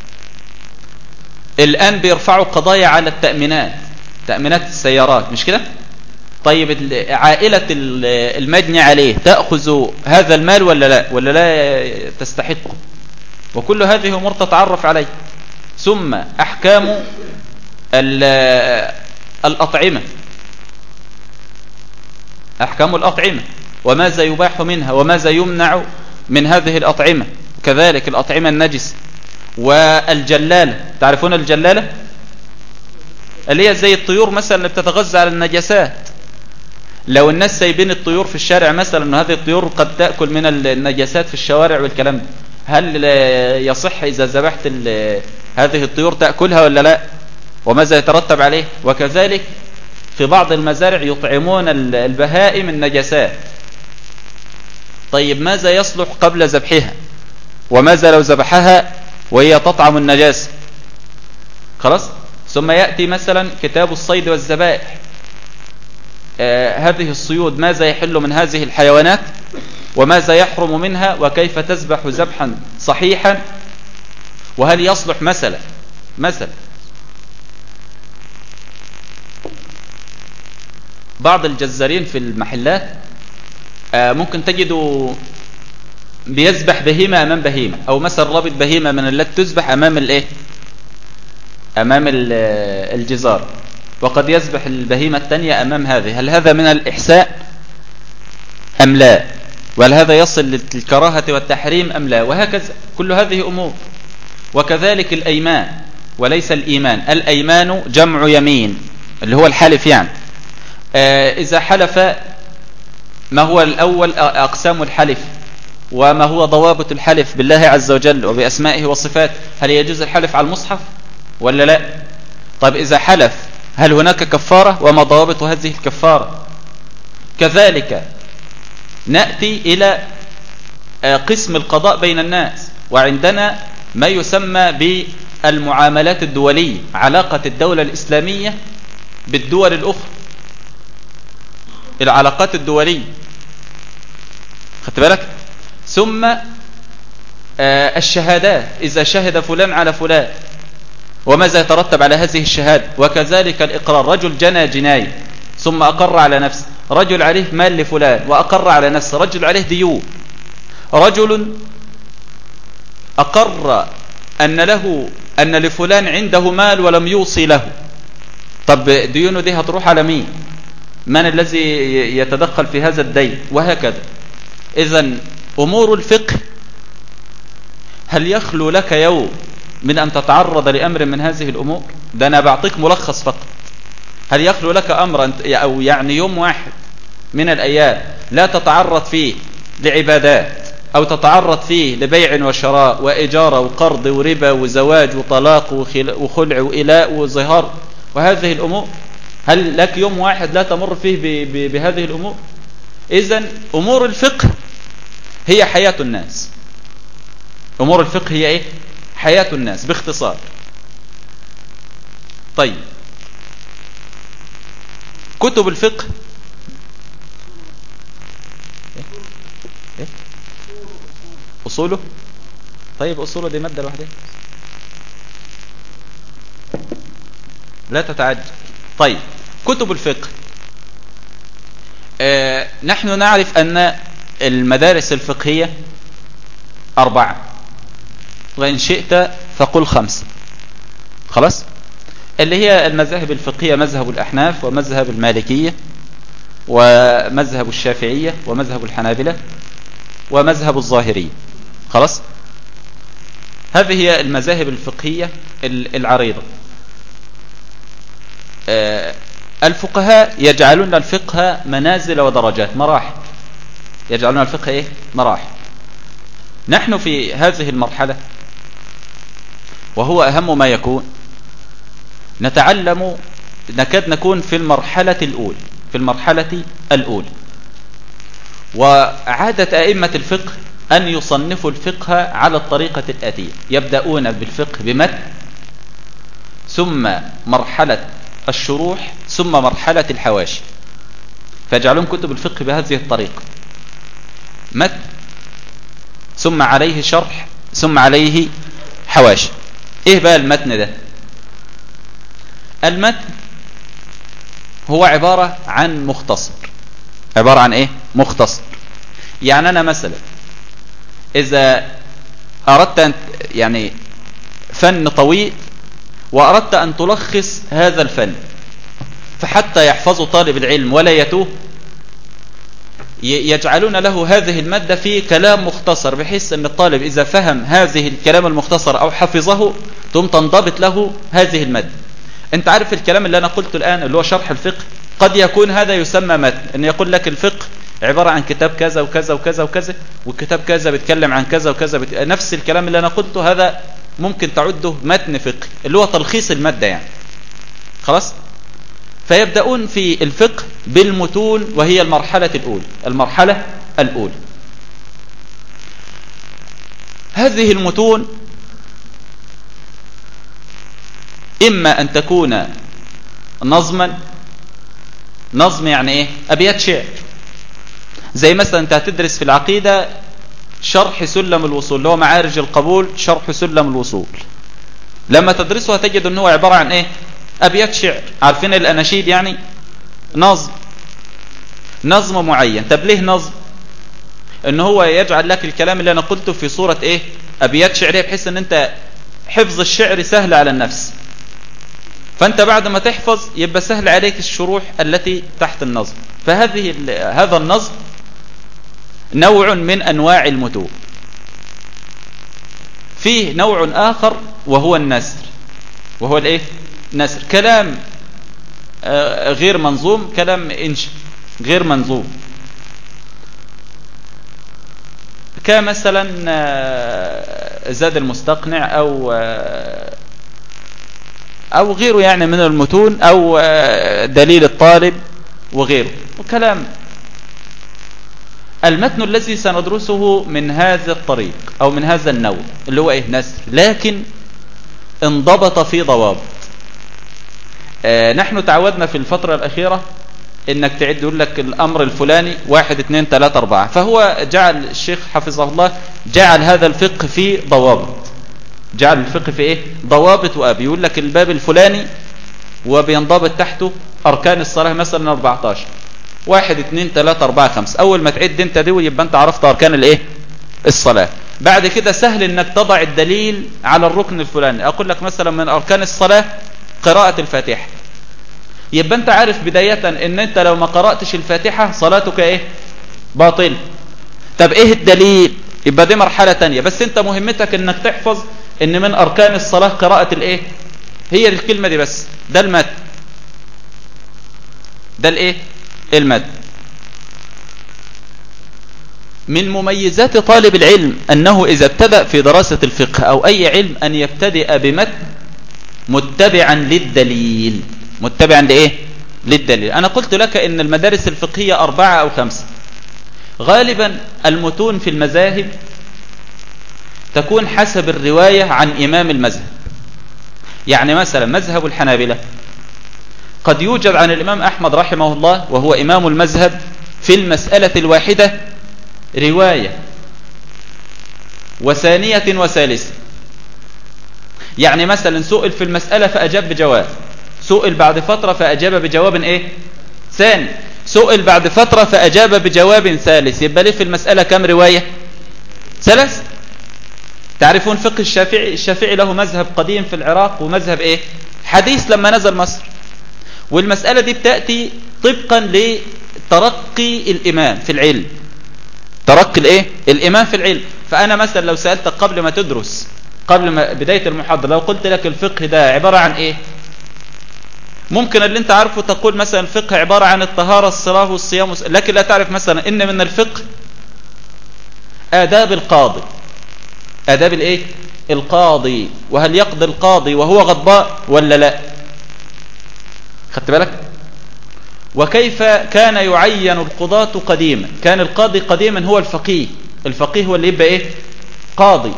الآن بيرفعوا قضايا على التأمينات. تأمينات السيارات مش كده؟ طيب عائلة المجني عليه تأخذ هذا المال ولا لا؟ ولا لا تستحقه وكل هذه أمور تتعرف عليه. ثم أحكام الأطعمة. أحكام الأطعمة. وماذا يباح منها وماذا يمنع من هذه الأطعمة. كذلك الأطعمة النجس. والجلالة تعرفون الجلالة؟ اللي هي زي الطيور مثلا اللي بتتغذى على النجسات لو الناس سايبين الطيور في الشارع مثلا ان هذه الطيور قد تأكل من النجسات في الشوارع والكلام ده هل يصح إذا ذبحت هذه الطيور تأكلها ولا لا؟ وماذا يترتب عليه؟ وكذلك في بعض المزارع يطعمون البهائم النجسات طيب ماذا يصلح قبل ذبحها؟ وماذا لو ذبحها وهي تطعم النجاسة؟ خلاص؟ ثم يأتي مثلا كتاب الصيد والذبائح. هذه الصيود ماذا يحل من هذه الحيوانات؟ وماذا يحرم منها؟ وكيف تذبح ذبحا صحيحا؟ وهل يصلح مثلا؟ مثلا. بعض الجزارين في المحلات آه، ممكن تجدوا بيذبح بهيمة أمام بهيمة أو مثلا رابط بهيمة من التي تذبح أمام الإيه؟ أمام الجزار. وقد يذبح البهيمة الثانية أمام هذه. هل هذا من الإحساء أم لا؟ وهل هذا يصل للكراهة والتحريم أم لا؟ وهكذا كل هذه أمور. وكذلك الأيمان وليس الإيمان. الأيمان جمع يمين اللي هو الحلف يعني. آه، إذا حلف ما هو الأول؟ أقسام الحلف. وما هو ضوابط الحلف بالله عز وجل وبأسمائه وصفاته؟ هل يجوز الحلف على المصحف ولا لا؟ طيب إذا حلف هل هناك كفارة وما ضوابط هذه الكفارة؟ كذلك نأتي إلى آه، قسم القضاء بين الناس وعندنا ما يسمى بالمعاملات الدولية علاقة الدولة الإسلامية بالدول الأخرى. العلاقات الدولية. خدت بالك؟ ثم آه، الشهادات إذا شهد فلان على فلان. وماذا يترتب على هذه الشهادة؟ وكذلك الإقرار. رجل جنى جناية ثم أقر على نفسه رجل عليه مال لفلان وأقر على نفسه رجل عليه ديون رجل أقر أن له أن لفلان عنده مال ولم يوصي له. طب ديونه دي هتروح على مين؟ من الذي يتدخل في هذا الدين؟ وهكذا. إذا أمور الفقه هل يخلو لك يوم من أن تتعرض لأمر من هذه الأمور؟ ده أنا بعطيك ملخص فقط. هل يخلو لك أمر أو يعني يوم واحد من الأيام لا تتعرض فيه لعبادات أو تتعرض فيه لبيع وشراء وإجارة وقرض وربا وزواج وطلاق وخلع وإلاء وظهار وهذه الأمور؟ هل لك يوم واحد لا تمر فيه بهذه الأمور؟ إذا أمور الفقه هي حياة الناس. أمور الفقه هي إيه؟ حياة الناس باختصار. طيب. كتب الفقه. إيه؟ إيه؟ أصوله؟ طيب أصوله دي مادة لوحدها. لا تتعجل طيب. كتب الفقه. آه نحن نعرف أن المدارس الفقهية أربعة. وإن شئت فقل خمسة خلاص؟ اللي هي المذاهب الفقهية مذهب الأحناف ومذهب المالكية ومذهب الشافعية ومذهب الحنابلة ومذهب الظاهرية. خلاص؟ هذه هي المذاهب الفقهية العريضة. آه، الفقهاء يجعلون الفقه منازل ودرجات مراحل. يجعلون الفقه إيه؟ مراحل. نحن في هذه المرحلة وهو أهم ما يكون. نتعلم نكاد نكون في المرحلة الأولى في المرحلة الأولى وعادة أئمة الفقه أن يصنفوا الفقه على الطريقة الآتية يبدأون بالفقه بمتن ثم مرحلة الشروح ثم مرحلة الحواشي. فيجعلون كتب الفقه بهذه الطريقة. متن ثم عليه شرح ثم عليه حواشي. إيه بقى المتن ده؟ المتن هو عبارة عن مختصر. عبارة عن إيه؟ مختصر. يعني أنا مثلا إذا أردت أن يعني فن طويل وأردت أن تلخص هذا الفن فحتى يحفظ طالب العلم ولا يتوه يجعلون له هذه المادة في كلام مختصر بحيث أن الطالب إذا فهم هذه الكلام المختصر أو حفظه ثم تنضبط له هذه المادة. أنت عارف الكلام اللي أنا قلته الآن اللي هو شرح الفقه؟ قد يكون هذا يسمى متن أن يقول لك الفقه عبارة عن كتاب كذا وكذا وكذا وكذا والكتاب كذا بيتكلم عن كذا وكذا بت... نفس الكلام اللي أنا قلته هذا ممكن تعده متن فقه اللي هو تلخيص المادة يعني. خلاص؟ فيبدأون في الفقه بالمتون وهي المرحلة الأولى المرحلة الأولى. هذه المتون إما أن تكون نظما نظم يعني إيه؟ أبيات شعر. زي مثلا أنت هتدرس في العقيدة شرح سلم الوصول اللي هو معارج القبول شرح سلم الوصول. لما تدرسه هتجد ان هو عبارة عن إيه؟ ابيات شعر عارفين الأناشيد يعني نظم. نظم معين. طب ليه نظم؟ إن هو يجعل لك الكلام اللي أنا قلته في صورة إيه؟ ابيات شعرية بحيث إن أنت حفظ الشعر سهل على النفس. فأنت بعد ما تحفظ يبقى سهل عليك الشروح التي تحت النظم. فهذه هذا النظم نوع من أنواع المتون فيه نوع آخر وهو النسر. وهو الإيه؟ نسر. كلام آه، غير منظوم كلام انش غير منظوم. كمثلا آه، زاد المستقنع أو آه، أو غيره يعني من المتون أو دليل الطالب وغيره. وكلام. المتن الذي سندرسه من هذا الطريق أو من هذا النوع اللي هو إيه؟ نسر. لكن انضبط في ضوابط. آه نحن تعودنا في الفترة الأخيرة إنك تعد يقول لك الأمر الفلاني واحد اثنين ثلاثة أربعة. فهو جعل الشيخ حفظه الله جعل هذا الفقه في ضوابط. جعل الفقه في إيه؟ ضوابط وآب. يقول لك الباب الفلاني وبينضبط تحته أركان الصلاة مثلا 14 واحد اثنين ثلاثة أربعة خمسة. أول ما تعد أنت دي يبقى أنت عرفت أركان الإيه؟ الصلاة. بعد كده سهل إنك تضع الدليل على الركن الفلاني. أقول لك مثلا من أركان الصلاة قراءة الفاتحة. يبقى أنت عارف بداية إن أنت لو ما قرأتش الفاتحة صلاتك إيه؟ باطل. طب إيه الدليل؟ يبقى دي مرحلة تانية. بس أنت مهمتك إنك تحفظ إن من أركان الصلاة قراءة الإيه؟ هي الكلمة دي بس. ده المد. ده الإيه؟ المد. من مميزات طالب العلم أنه إذا ابتدأ في دراسة الفقه أو أي علم أن يبتدئ بمتن متبعا للدليل. متبعا لإيه؟ للدليل. أنا قلت لك أن المدارس الفقهية أربعة أو خمسة. غالبا المتون في المذاهب تكون حسب الرواية عن إمام المذهب. يعني مثلا مذهب الحنابلة. قد يوجد عن الإمام أحمد رحمه الله وهو إمام المذهب في المسألة الواحدة رواية. وثانية وثالثة. يعني مثلا سئل في المسألة فأجاب بجواب. سئل بعد فترة فأجاب بجواب إيه؟ ثاني. سئل بعد فترة فأجاب بجواب ثالث. يبقى ليه في المسألة كم رواية؟ ثلاث. تعرفون فقه الشافعي؟ الشافعي له مذهب قديم في العراق ومذهب إيه؟ حديث لما نزل مصر. والمسألة دي بتأتي طبقا لترقي الإمام في العلم. ترقي الإيه؟ الإمام في العلم. فأنا مثلا لو سألتك قبل ما تدرس قبل ما بداية المحاضرة. لو قلت لك الفقه ده عبارة عن إيه؟ ممكن اللي أنت عارفه تقول مثلا الفقه عبارة عن الطهارة الصلاة والصيام لكن لا تعرف مثلا إن من الفقه آداب القاضي. آداب الإيه؟ القاضي. وهل يقضي القاضي وهو غضباء ولا لا؟ خدت بالك؟ وكيف كان يعين القضاة قديما؟ كان القاضي قديما هو الفقيه. الفقيه هو اللي يبقى إيه؟ قاضي.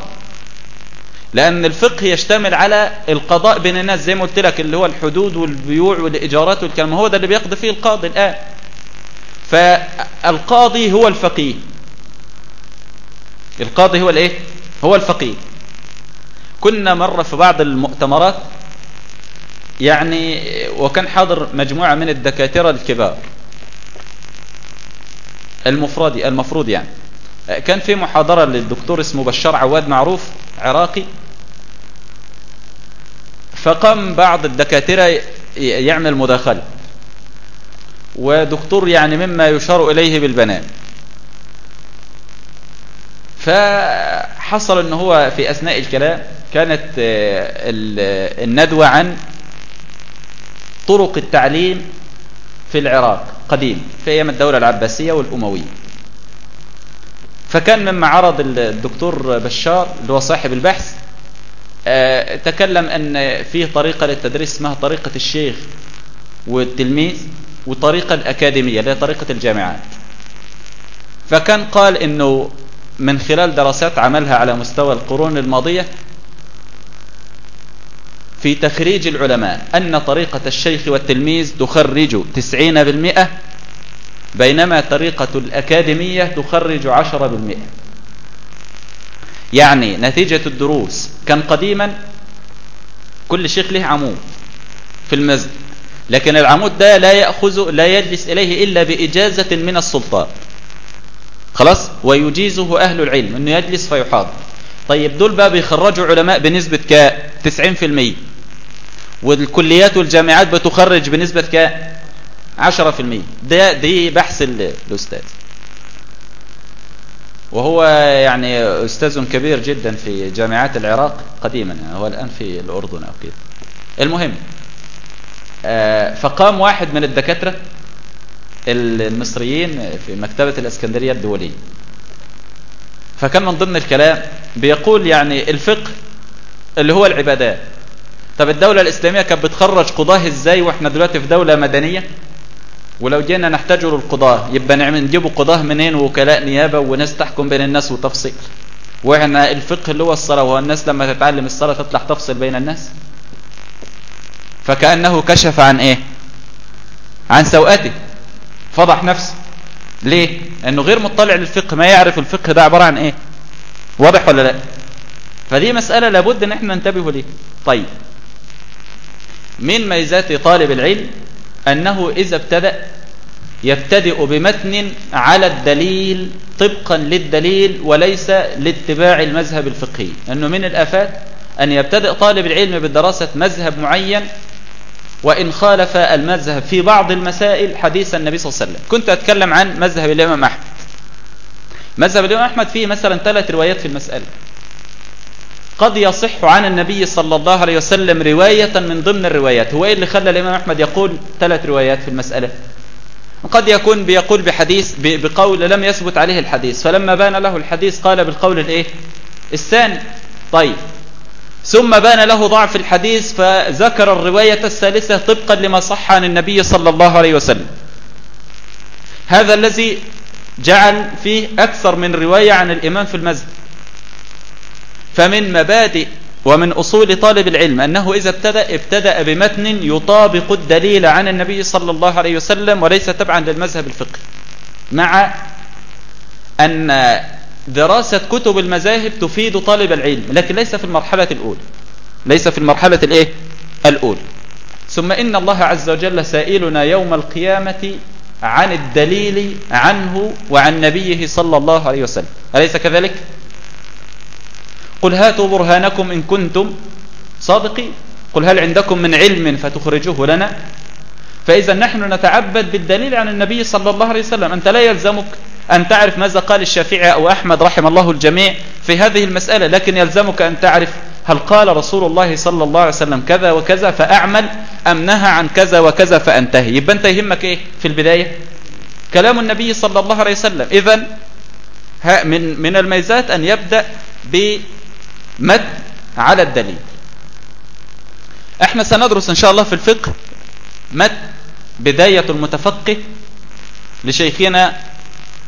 لأن الفقه يشتمل على القضاء بين الناس زي ما قلت لك اللي هو الحدود والبيوع والإيجارات والكلام. هو ده اللي بيقضي فيه القاضي الآن. فالقاضي هو الفقيه. القاضي هو الإيه؟ هو الفقيه. كنا مرة في بعض المؤتمرات يعني وكان حاضر مجموعة من الدكاترة الكبار. المفروض المفروض يعني. كان في محاضرة للدكتور اسمه بشار عواد معروف عراقي. فقام بعض الدكاترة يعمل مداخلة. ودكتور يعني مما يشار إليه بالبنان فحصل إن هو في أثناء الكلام كانت الندوة عن طرق التعليم في العراق قديم في أيام الدولة العباسية والأموية. فكان مما عرض الدكتور بشار اللي هو صاحب البحث آه، تكلم أن فيه طريقة للتدريس اسمها طريقة الشيخ والتلميذ وطريقة الأكاديمية اللي هي طريقة الجامعات. فكان قال أنه من خلال دراسات عملها على مستوى القرون الماضية في تخريج العلماء أن طريقة الشيخ والتلميذ تخرج تسعين بالمئة بينما طريقة الأكاديمية تخرج عشرة بالمئة. يعني نتيجة الدروس. كان قديما كل شيخ له عمود في المسجد لكن العمود ده لا يأخذ لا يجلس إليه إلا بإجازة من السلطان. خلاص؟ ويجيزه أهل العلم أنه يجلس فيحاضر. طيب دول بقى بيخرجوا علماء بنسبة كا 90% والكليات والجامعات بتخرج بنسبة كا 10% ده دي بحث الأستاذ. وهو يعني أستاذ كبير جدا في جامعات العراق قديما يعني هو الآن في الأردن أو كده. المهم آه، فقام واحد من الدكاترة المصريين في مكتبة الإسكندرية الدولية. فكان من ضمن الكلام بيقول يعني الفقه اللي هو العبادات. طب الدولة الإسلامية كانت بتخرج قضاه إزاي وإحنا دلوقتي في دولة مدنية؟ ولو جينا نحتاج للقضاة يبقى نعمل نجيبوا قضاه منين؟ وكلاء نيابة وناس تحكم بين الناس وتفصيل. وإحنا الفقه اللي هو الصلاة وهو الناس لما تتعلم الصلاة تطلع تفصل بين الناس. فكأنه كشف عن إيه؟ عن سوءته. فضح نفسه. ليه؟ انه غير مطلع للفقه ما يعرف الفقه ده عبارة عن إيه؟ واضح ولا لا؟ فدي مسألة لابد إن إحنا ننتبه ليه. طيب. من ميزات طالب العلم؟ أنه إذا ابتدأ يبتدئ بمتن على الدليل طبقا للدليل وليس لاتباع المذهب الفقهي. انه من الآفات أن يبتدئ طالب العلم بدراسة مذهب معين وإن خالف المذهب في بعض المسائل حديث النبي صلى الله عليه وسلم. كنت أتكلم عن مذهب الإمام أحمد. مذهب الإمام أحمد فيه مثلا ثلاث روايات في المسألة. قد يصح عن النبي صلى الله عليه وسلم رواية من ضمن الروايات. هو إيه اللي خلى الإمام أحمد يقول ثلاث روايات في المسألة؟ قد يكون بيقول بحديث بقول لم يثبت عليه الحديث. فلما بان له الحديث قال بالقول الإيه؟ الثاني. طيب. ثم بان له ضعف الحديث فذكر الرواية الثالثة طبقا لما صح عن النبي صلى الله عليه وسلم. هذا الذي جعل فيه أكثر من رواية عن الإمام في المسجد فمن مبادئ ومن أصول طالب العلم أنه إذا ابتدأ ابتدأ بمتن يطابق الدليل عن النبي صلى الله عليه وسلم وليس تبعا للمذهب الفقهي مع أن دراسة كتب المذاهب تفيد طالب العلم لكن ليس في المرحلة الأولى ليس في المرحلة الإيه؟ الأولى ثم إن الله عز وجل سائلنا يوم القيامة عن الدليل عنه وعن نبيه صلى الله عليه وسلم أليس كذلك؟ قل هاتوا برهانكم إن كنتم صادقين. قل هل عندكم من علم فتخرجوه لنا؟ فإذا نحن نتعبد بالدليل عن النبي صلى الله عليه وسلم. أنت لا يلزمك أن تعرف ماذا قال الشافعي أو أحمد رحم الله الجميع في هذه المسألة لكن يلزمك أن تعرف هل قال رسول الله صلى الله عليه وسلم كذا وكذا فأعمل أم نهى عن كذا وكذا فأنتهي. يبقى أنت يهمك إيه في البداية؟ كلام النبي صلى الله عليه وسلم. إذا من من الميزات أن يبدأ بمد على الدليل. إحنا سندرس إن شاء الله في الفقه مد بداية المتفقه لشيخنا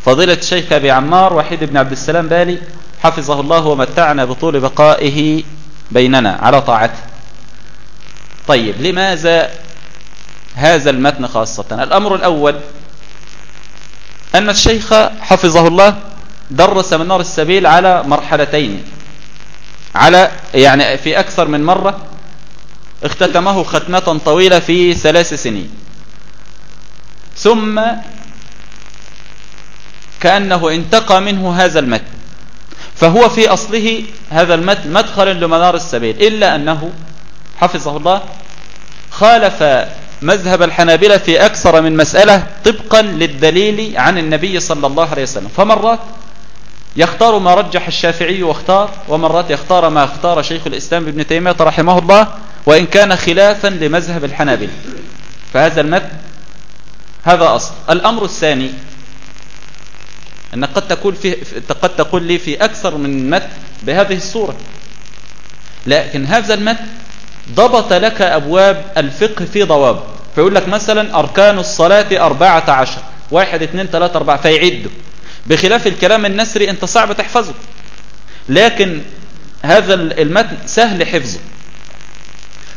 فضيلة الشيخ أبي عمار وحيد بن عبد السلام بالي حفظه الله ومتعنا بطول بقائه بيننا على طاعته. طيب لماذا هذا المتن خاصة؟ الأمر الأول أن الشيخ حفظه الله درس من نار السبيل على مرحلتين. على يعني في أكثر من مرة اختتمه ختمة طويلة في ثلاث سنين. ثم كأنه انتقى منه هذا المتن. فهو في أصله هذا المتن مدخل لمنار السبيل إلا أنه حفظه الله خالف مذهب الحنابلة في أكثر من مسألة طبقا للدليل عن النبي صلى الله عليه وسلم. فمرات يختار ما رجح الشافعي واختار ومرات يختار ما اختار شيخ الإسلام ابن تيمية رحمه الله وإن كان خلافا لمذهب الحنابلة. فهذا المتن هذا أصل. الأمر الثاني أنك قد تقول, في قد تقول لي في أكثر من متن بهذه الصورة. لكن هذا المتن ضبط لك أبواب الفقه في ضوابط. فيقول لك مثلا أركان الصلاة أربعة عشر. واحد اثنين ثلاثة أربعة فيعده. بخلاف الكلام النسري أنت صعب تحفظه. لكن هذا المتن سهل حفظه.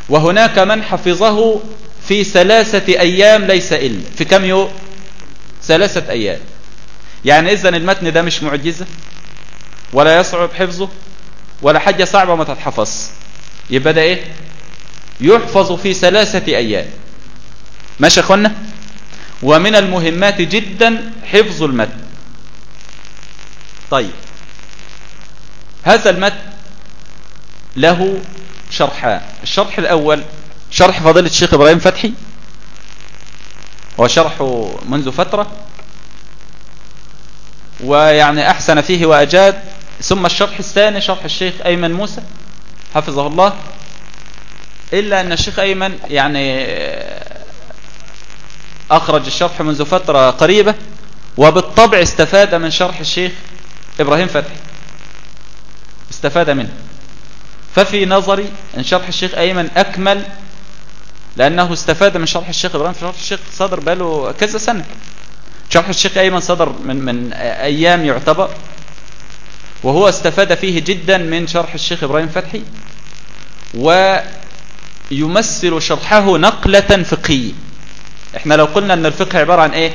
وهناك من حفظه في ثلاثة أيام ليس إلا. في كم يوم ثلاثة أيام. يعني إذن المتن ده مش معجزة؟ ولا يصعب حفظه؟ ولا حاجة صعبة ما تتحفظ. يبقى ده إيه؟ يحفظ في ثلاثة أيام. ماشي أخوانا؟ ومن المهمات جدا حفظ المتن. طيب. هذا المتن له شرحان الشرح الأول شرح فضيلة الشيخ إبراهيم فتحي. هو شرحه منذ فترة ويعني أحسن فيه وأجاد. ثم الشرح الثاني شرح الشيخ أيمن موسى حفظه الله. إلا أن الشيخ أيمن يعني أخرج الشرح منذ فترة قريبة وبالطبع استفاد من شرح الشيخ إبراهيم فتحي. استفاد منه. ففي نظري أن شرح الشيخ أيمن أكمل لأنه استفاد من شرح الشيخ إبراهيم. شرح الشيخ صدر باله كذا سنة. شرح الشيخ أيمن صدر من, من أيام يعتبر. وهو استفاد فيه جدا من شرح الشيخ إبراهيم فتحي. ويمثل شرحه نقلة فقهية. إحنا لو قلنا إن الفقه عبارة عن إيه؟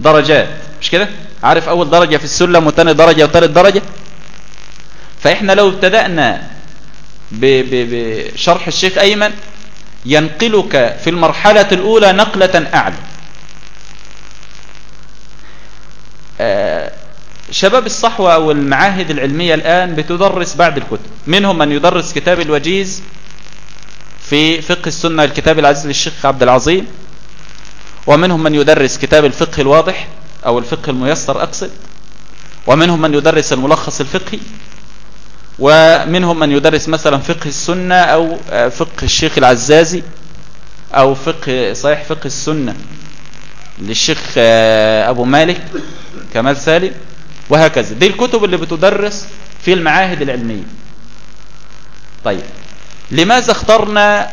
درجات. مش كده؟ عارف أول درجة في السلم وثاني درجة وثالث درجة؟ فإحنا لو ابتدأنا بشرح الشيخ أيمن ينقلك في المرحلة الأولى نقلة أعلى. آه، شباب الصحوة أو المعاهد العلمية الآن بتدرس بعض الكتب منهم من يدرس كتاب الوجيز في فقه السنة الكتاب العزيز للشيخ عبد العظيم ومنهم من يدرس كتاب الفقه الواضح. أو الفقه الميسر أقصد. ومنهم من يدرس الملخص الفقهي ومنهم من يدرس مثلا فقه السنة أو فقه الشيخ العزازي أو فقه صحيح فقه السنة للشيخ أبو مالك كمال سالم وهكذا. دي الكتب اللي بتدرس في المعاهد العلمية. طيب لماذا اخترنا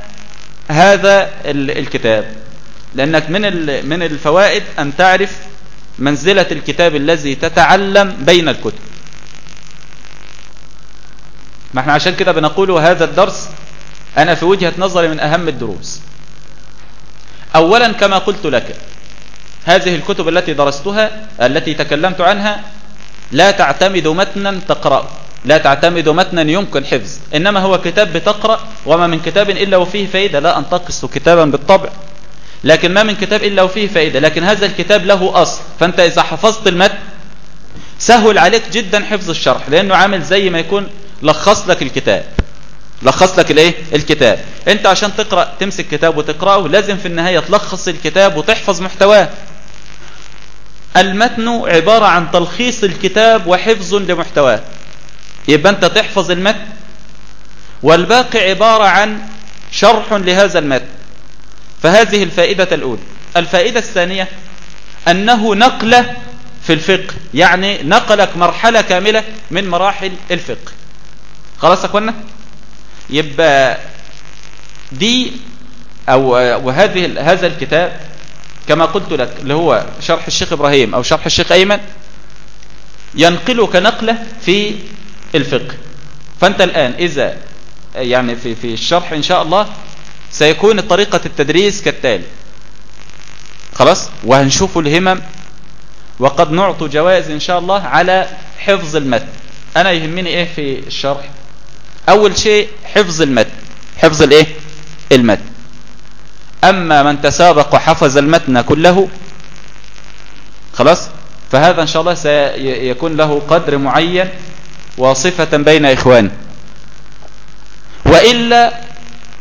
هذا الكتاب؟ لأنك من من الفوائد أن تعرف منزلة الكتاب الذي تتعلم بين الكتب. ما إحنا عشان كده بنقول هذا الدرس أنا في وجهة نظري من أهم الدروس. أولا كما قلت لك هذه الكتب التي درستها التي تكلمت عنها لا تعتمد متنا تقرأ. لا تعتمد متنا يمكن حفظ. إنما هو كتاب بتقرأ وما من كتاب إلا وفيه فائدة لا أنتقص كتابا بالطبع. لكن ما من كتاب إلا وفيه فائدة لكن هذا الكتاب له أصل. فأنت إذا حفظت المتن سهل عليك جدا حفظ الشرح لأنه عامل زي ما يكون لخص لك الكتاب. لخص لك الإيه؟ الكتاب. أنت عشان تقرأ تمسك كتاب وتقرأه لازم في النهاية تلخص الكتاب وتحفظ محتواه. المتن عبارة عن تلخيص الكتاب وحفظ لمحتواه. يبقى أنت تحفظ المتن والباقي عبارة عن شرح لهذا المتن. فهذه الفائدة الأولى. الفائدة الثانية أنه نقلة في الفقه يعني نقلك مرحلة كاملة من مراحل الفقه. خلاص أخوانا؟ يبقى دي أو وهذه هذا الكتاب كما قلت لك اللي هو شرح الشيخ إبراهيم أو شرح الشيخ أيمن ينقلك نقلة في الفقه. فأنت الآن إذا يعني في في الشرح إن شاء الله سيكون طريقة التدريس كالتالي. خلاص؟ وهنشوف الهمم وقد نعطوا جوائز إن شاء الله على حفظ المتن. أنا يهمني إيه في الشرح؟ أول شيء حفظ المتن. حفظ الإيه؟ المتن. أما من تسابق وحفظ المتن كله خلاص؟ فهذا إن شاء الله سيكون له قدر معين وصفة بين إخوانه وإلا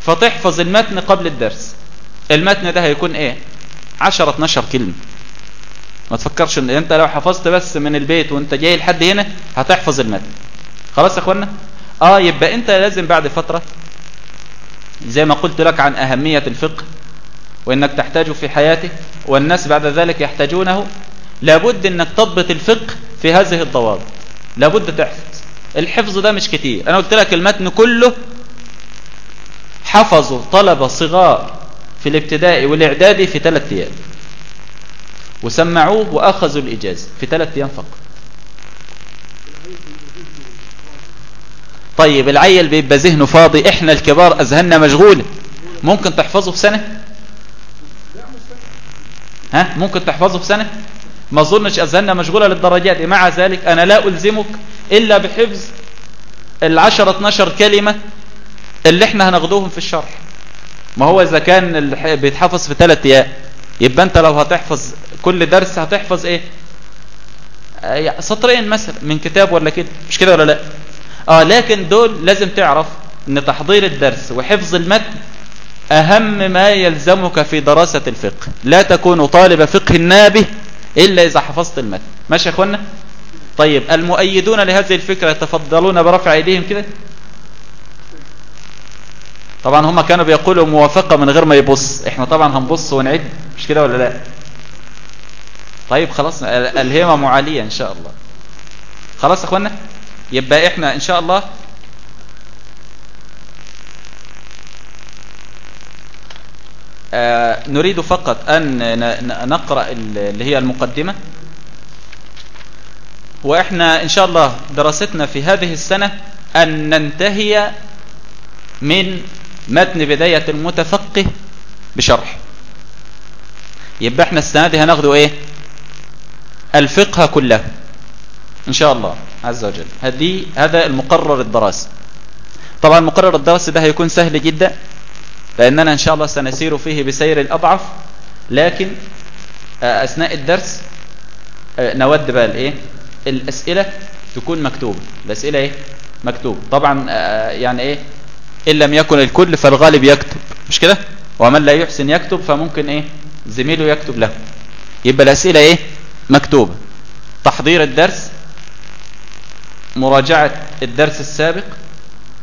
فتحفظ المتن قبل الدرس. المتن ده هيكون إيه؟ 10 12 كلمة. ما تفكرش إن أنت لو حفظت بس من البيت وأنت جاي لحد هنا هتحفظ المتن. خلاص يا إخوانا؟ آه يبقى أنت لازم بعد فترة زي ما قلت لك عن أهمية الفقه وإنك تحتاجه في حياتك والناس بعد ذلك يحتاجونه. لابد إنك تضبط الفقه في هذه الضوابط. لابد تحفظ. الحفظ ده مش كتير. أنا قلت لك المتن كله حفظوا طلبة صغار في الابتدائي والاعدادي في ثلاث أيام. وسمعوه وأخذوا الإجازة في ثلاث أيام فقط. طيب العيل بيبقى ذهنه فاضي إحنا الكبار أذهاننا مشغولة. ممكن تحفظه في سنة؟ ها؟ ممكن تحفظه في سنة؟ ما أظنش أذهاننا مشغولة للدرجات مع ذلك أنا لا ألزمك إلا بحفظ العشرة 12 كلمة اللي إحنا هناخدوهم في الشرح ما هو إذا كان بيتحفظ في ثلاث أيام يبقى أنت لو هتحفظ كل درس هتحفظ إيه؟ آه، سطرين مثلا من كتاب ولا كده. مش كده ولا لا؟ آه لكن دول لازم تعرف إن تحضير الدرس وحفظ المتن أهم ما يلزمك في دراسة الفقه. لا تكون طالب فقه نابه إلا إذا حفظت المتن. ماشي يا إخوانا؟ طيب المؤيدون لهذه الفكرة يتفضلون برفع إيديهم كده. طبعا هم كانوا بيقولوا موافقة من غير ما يبص. إحنا طبعا هنبص ونعد مش كده ولا لا؟ طيب خلاص الهمم عالية إن شاء الله. خلاص يا اخوانا يبقى إحنا إن شاء الله آه نريد فقط أن نقرأ اللي هي المقدمة. وإحنا إن شاء الله دراستنا في هذه السنة أن ننتهي من متن بداية المتفقه بشرح. يبقى إحنا السنة دي هناخده إيه؟ الفقه كله. إن شاء الله عز وجل. هذه هذا المقرر الدراسي. طبعا المقرر الدراسي ده هيكون سهل جدا لأننا إن شاء الله سنسير فيه بسير الأضعف لكن آه، أثناء الدرس آه، نود بقى الإيه؟ الأسئلة تكون مكتوبة. الأسئلة إيه؟ مكتوب طبعا آه، يعني إيه؟ إن لم يكن الكل فالغالب يكتب. مش كده؟ ومن لا يحسن يكتب فممكن إيه؟ زميله يكتب له. يبقى الأسئلة إيه؟ مكتوبة. تحضير الدرس مراجعة الدرس السابق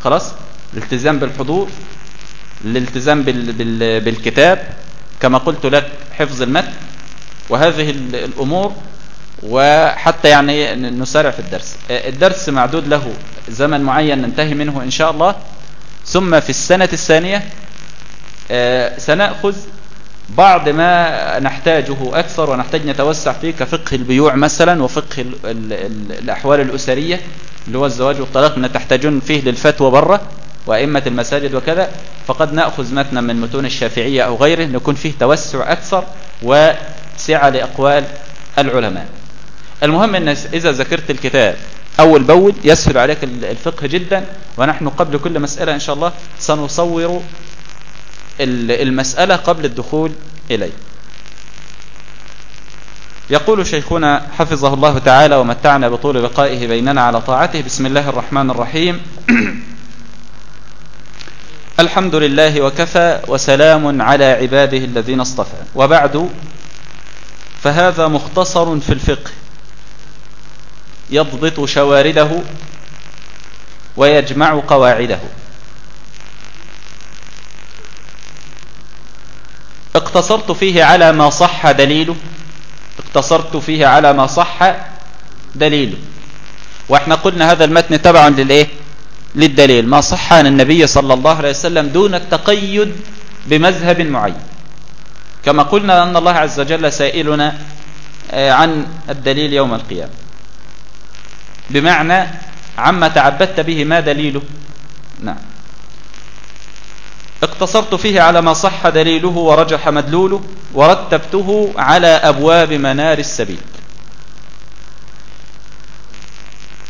خلاص؟ الالتزام بالحضور الالتزام بال بال بالكتاب كما قلت لك حفظ المتن وهذه الأمور وحتى يعني نسارع في الدرس. الدرس معدود له زمن معين ننتهي منه إن شاء الله. ثم في السنة الثانية آه، سنأخذ بعض ما نحتاجه أكثر ونحتاج نتوسع فيه كفقه البيوع مثلا وفقه ال ال ال الأحوال الأسرية اللي هو الزواج والطلاق من تحتاجون فيه للفتوى بره وأئمة المساجد وكذا. فقد نأخذ متنا من متون الشافعية أو غيره نكون فيه توسع أكثر وسعة لأقوال العلماء. المهم أن إذا ذكرت الكتاب أول بول يسهل عليك الفقه جدا ونحن قبل كل مسألة إن شاء الله سنصور المسألة قبل الدخول إليه. يقول شيخنا حفظه الله تعالى ومتعنا بطول بقائه بيننا على طاعته. بسم الله الرحمن الرحيم. الحمد لله وكفى وسلام على عباده الذين اصطفى. وبعد فهذا مختصر في الفقه. يضبط شوارده ويجمع قواعده. اقتصرت فيه على ما صح دليله. اقتصرت فيه على ما صح دليله. وإحنا قلنا هذا المتن تبعا للإيه؟ للدليل. ما صح عن النبي صلى الله عليه وسلم دون التقيد بمذهب معين. كما قلنا أن الله عز وجل سائلنا آه، عن الدليل يوم القيامة. بمعنى عما تعبدت به ما دليله. نعم. اقتصرت فيه على ما صح دليله ورجح مدلوله ورتبته على أبواب منار السبيل.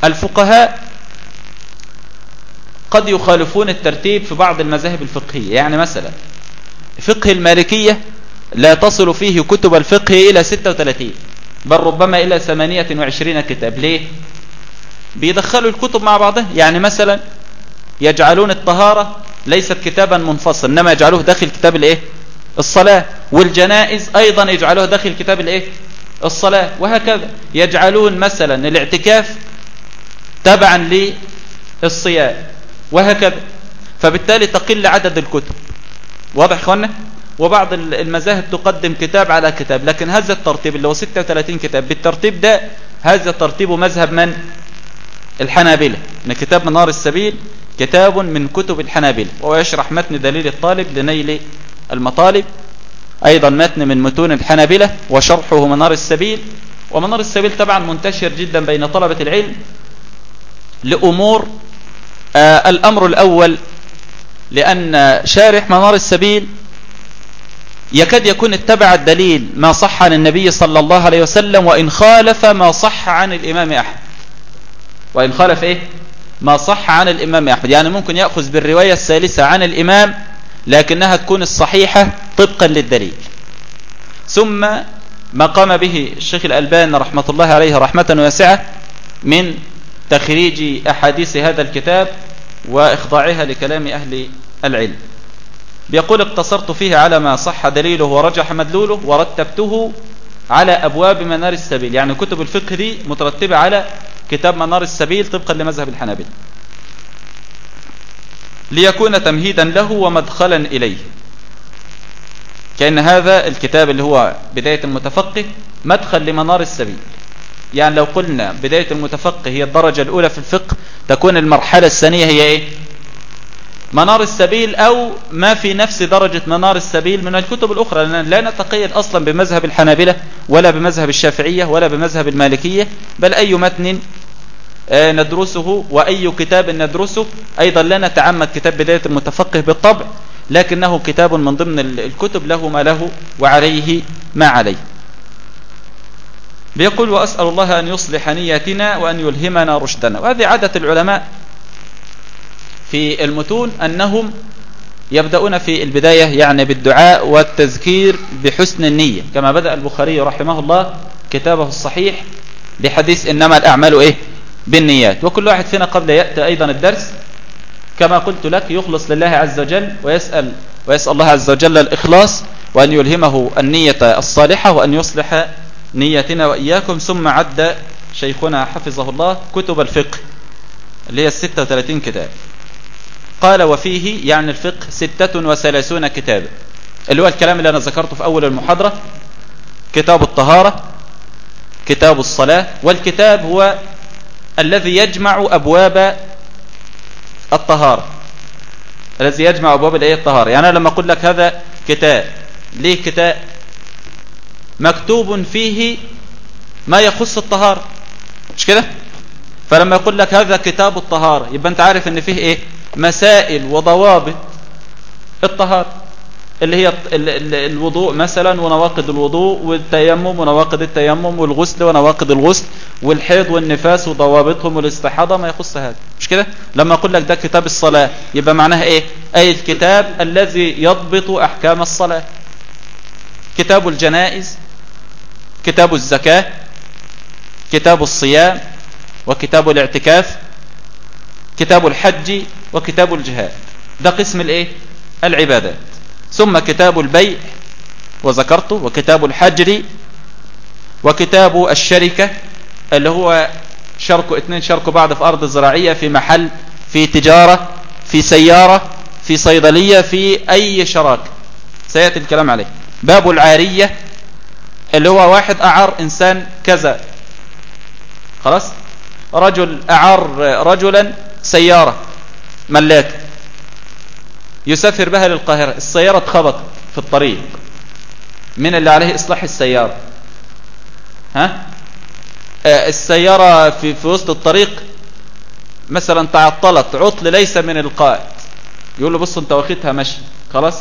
الفقهاء قد يخالفون الترتيب في بعض المذاهب الفقهية. يعني مثلا فقه المالكية لا تصل فيه كتب الفقه إلى 36 بل ربما إلى 28 كتاب. ليه؟ بيدخلوا الكتب مع بعضها يعني مثلا يجعلون الطهارة ليست كتابا منفصل إنما يجعلوه داخل كتاب الإيه؟ الصلاة. والجنائز أيضا يجعلوه داخل كتاب الإيه؟ الصلاة. وهكذا. يجعلون مثلا الاعتكاف تبعا للصيام. وهكذا. فبالتالي تقل عدد الكتب. واضح اخوانا وبعض المذاهب تقدم كتاب على كتاب لكن هذا الترتيب اللي هو 36 كتاب بالترتيب ده هذا ترتيب مذهب من؟ الحنابلة. إن كتاب منار السبيل كتاب من كتب الحنابلة. وهو يشرح متن دليل الطالب لنيل المطالب. أيضا متن من متون الحنابلة وشرحه منار السبيل. ومنار السبيل طبعا منتشر جدا بين طلبة العلم لأمور آه الأمر الأول لأن شارح منار السبيل يكاد يكون اتبع الدليل ما صح عن النبي صلى الله عليه وسلم وإن خالف ما صح عن الإمام أحمد. وإن خالف إيه؟ ما صح عن الإمام أحمد. يعني ممكن يأخذ بالرواية الثالثة عن الإمام لكنها تكون الصحيحة طبقا للدليل. ثم ما قام به الشيخ الألبان رحمة الله عليه رحمة واسعة من تخريج أحاديث هذا الكتاب وإخضاعها لكلام أهل العلم. بيقول اقتصرت فيه على ما صح دليله ورجح مدلوله ورتبته على أبواب منار السبيل. يعني كتب الفقه دي مترتبة على كتاب منار السبيل طبقا لمذهب الحنابلة. ليكون تمهيدا له ومدخلا إليه. كأن هذا الكتاب اللي هو بداية المتفقه مدخل لمنار السبيل. يعني لو قلنا بداية المتفقه هي الدرجة الأولى في الفقه تكون المرحلة الثانية هي إيه؟ منار السبيل أو ما في نفس درجة منار السبيل من الكتب الأخرى. لأن لا نتقيد أصلا بمذهب الحنابلة ولا بمذهب الشافعية ولا بمذهب المالكية بل أي متن ندرسه وأي كتاب ندرسه. أيضا لا نتعمد كتاب بداية المتفقه بالطبع لكنه كتاب من ضمن الكتب له ما له وعليه ما عليه. بيقول وأسأل الله أن يصلح نياتنا وأن يلهمنا رشدنا. وهذه عادة العلماء في المتون أنهم يبدأون في البداية يعني بالدعاء والتذكير بحسن النية. كما بدأ البخاري رحمه الله كتابه الصحيح بحديث إنما الأعمال إيه؟ بالنيات. وكل واحد فينا قبل يأتي أيضا الدرس. كما قلت لك يخلص لله عز وجل ويسأل ويسأل الله عز وجل الإخلاص وأن يلهمه النية الصالحة وأن يصلح نيتنا وإياكم. ثم عد شيخنا حفظه الله كتب الفقه اللي هي الستة وثلاثين كتاب. قال وفيه يعني الفقه ستة وثلاثون كتاب. اللي هو الكلام اللي أنا ذكرته في أول المحاضرة. كتاب الطهارة كتاب الصلاة والكتاب هو الذي يجمع أبواب الطهارة. الذي يجمع أبواب الإيه الطهارة. يعني أنا لما أقول لك هذا كتاب ليه كتاب؟ مكتوب فيه ما يخص الطهارة. مش كده؟ فلما يقول لك هذا كتاب الطهارة يبقى أنت عارف أن فيه إيه؟ مسائل وضوابط الطهارة. اللي هي الوضوء مثلا ونواقض الوضوء والتيمم ونواقض التيمم والغسل ونواقض الغسل والحيض والنفاس وضوابطهم والاستحاضة ما يخص هذا. مش كده؟ لما أقول لك ده كتاب الصلاة يبقى معناها إيه؟ أي الكتاب الذي يضبط أحكام الصلاة. كتاب الجنائز كتاب الزكاة كتاب الصيام وكتاب الاعتكاف كتاب الحج وكتاب الجهاد. ده قسم الإيه؟ العبادات. ثم كتاب البيع وذكرته وكتاب الحجر وكتاب الشركة اللي هو شركوا اثنين شركوا بعض في أرض زراعية في محل في تجارة في سيارة في صيدلية في أي شراك. سيأتي الكلام عليه. باب العارية اللي هو واحد أعار إنسان كذا. خلاص؟ رجل أعار رجلا سيارة ملاك. يسافر بها للقاهرة. السيارة اتخبط في الطريق. من اللي عليه إصلاح السيارة؟ ها؟ آه السيارة في, في وسط الطريق مثلا تعطلت. عطل ليس من القائد. يقول له بص انت واخدها مشي. خلاص؟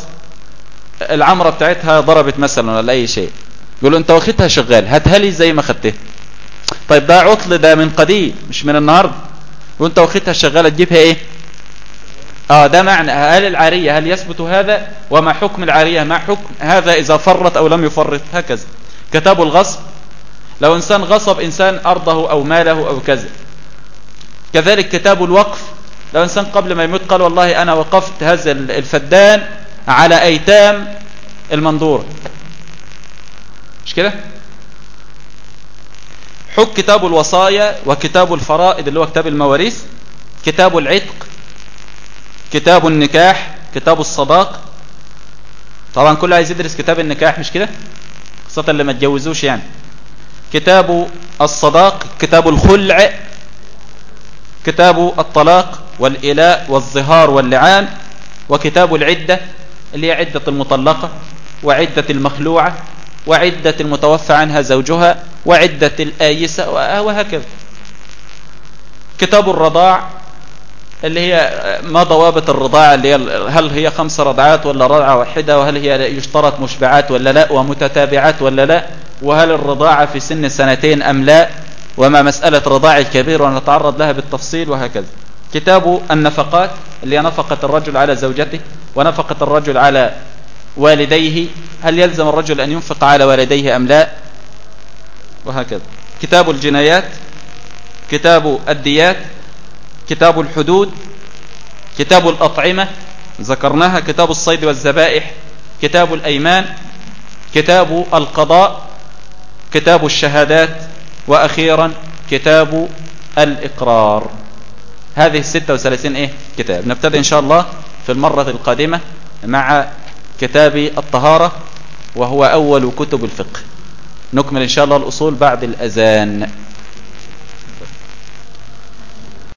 العمرة بتاعتها ضربت مثلا ولا أي شيء. يقول له انت واخدها شغال هاتها لي زي ما خدتها. طيب ده عطل ده من قديم مش من النهاردة. وانت واخدها شغالة تجيبها إيه؟ آه ده معنى. هل العارية هل يثبت هذا؟ وما حكم العارية؟ ما حكم هذا إذا فرط أو لم يفرط؟ هكذا. كتاب الغصب لو إنسان غصب إنسان أرضه أو ماله أو كذا. كذلك كتاب الوقف لو إنسان قبل ما يموت قال والله أنا وقفت هذا الفدان على أيتام المنظورة مش كده؟ حك كتاب الوصايا وكتاب الفرائض اللي هو كتاب المواريث كتاب العتق كتاب النكاح كتاب الصداق. طبعا كله عايز يدرس كتاب النكاح مش كده؟ خاصة اللي ما تجوزوش يعني. كتاب الصداق كتاب الخلع كتاب الطلاق والإلاء والظهار واللعان وكتاب العدة اللي هي عدة المطلقة وعدة المخلوعة وعدة المتوفى عنها زوجها وعدة الآيسة وهكذا. كتاب الرضاع اللي هي ما ضوابط الرضاعة اللي هل هي خمس رضعات ولا رضعة واحدة وهل هي يشترط مشبعات ولا لا ومتتابعات ولا لا وهل الرضاعة في سن سنتين أم لا وما مسألة رضاع الكبير ونتعرض لها بالتفصيل وهكذا. كتاب النفقات اللي هي نفقة الرجل على زوجته ونفقة الرجل على والديه هل يلزم الرجل أن ينفق على والديه أم لا؟ وهكذا. كتاب الجنايات كتاب الديات كتاب الحدود كتاب الأطعمة ذكرناها كتاب الصيد والذبائح كتاب الأيمان كتاب القضاء كتاب الشهادات وأخيرا كتاب الإقرار. هذه الستة وثلاثين إيه؟ كتاب. نبتدئ إن شاء الله في المرة القادمة مع كتاب الطهارة وهو أول كتب الفقه. نكمل إن شاء الله الأصول بعد الأذان.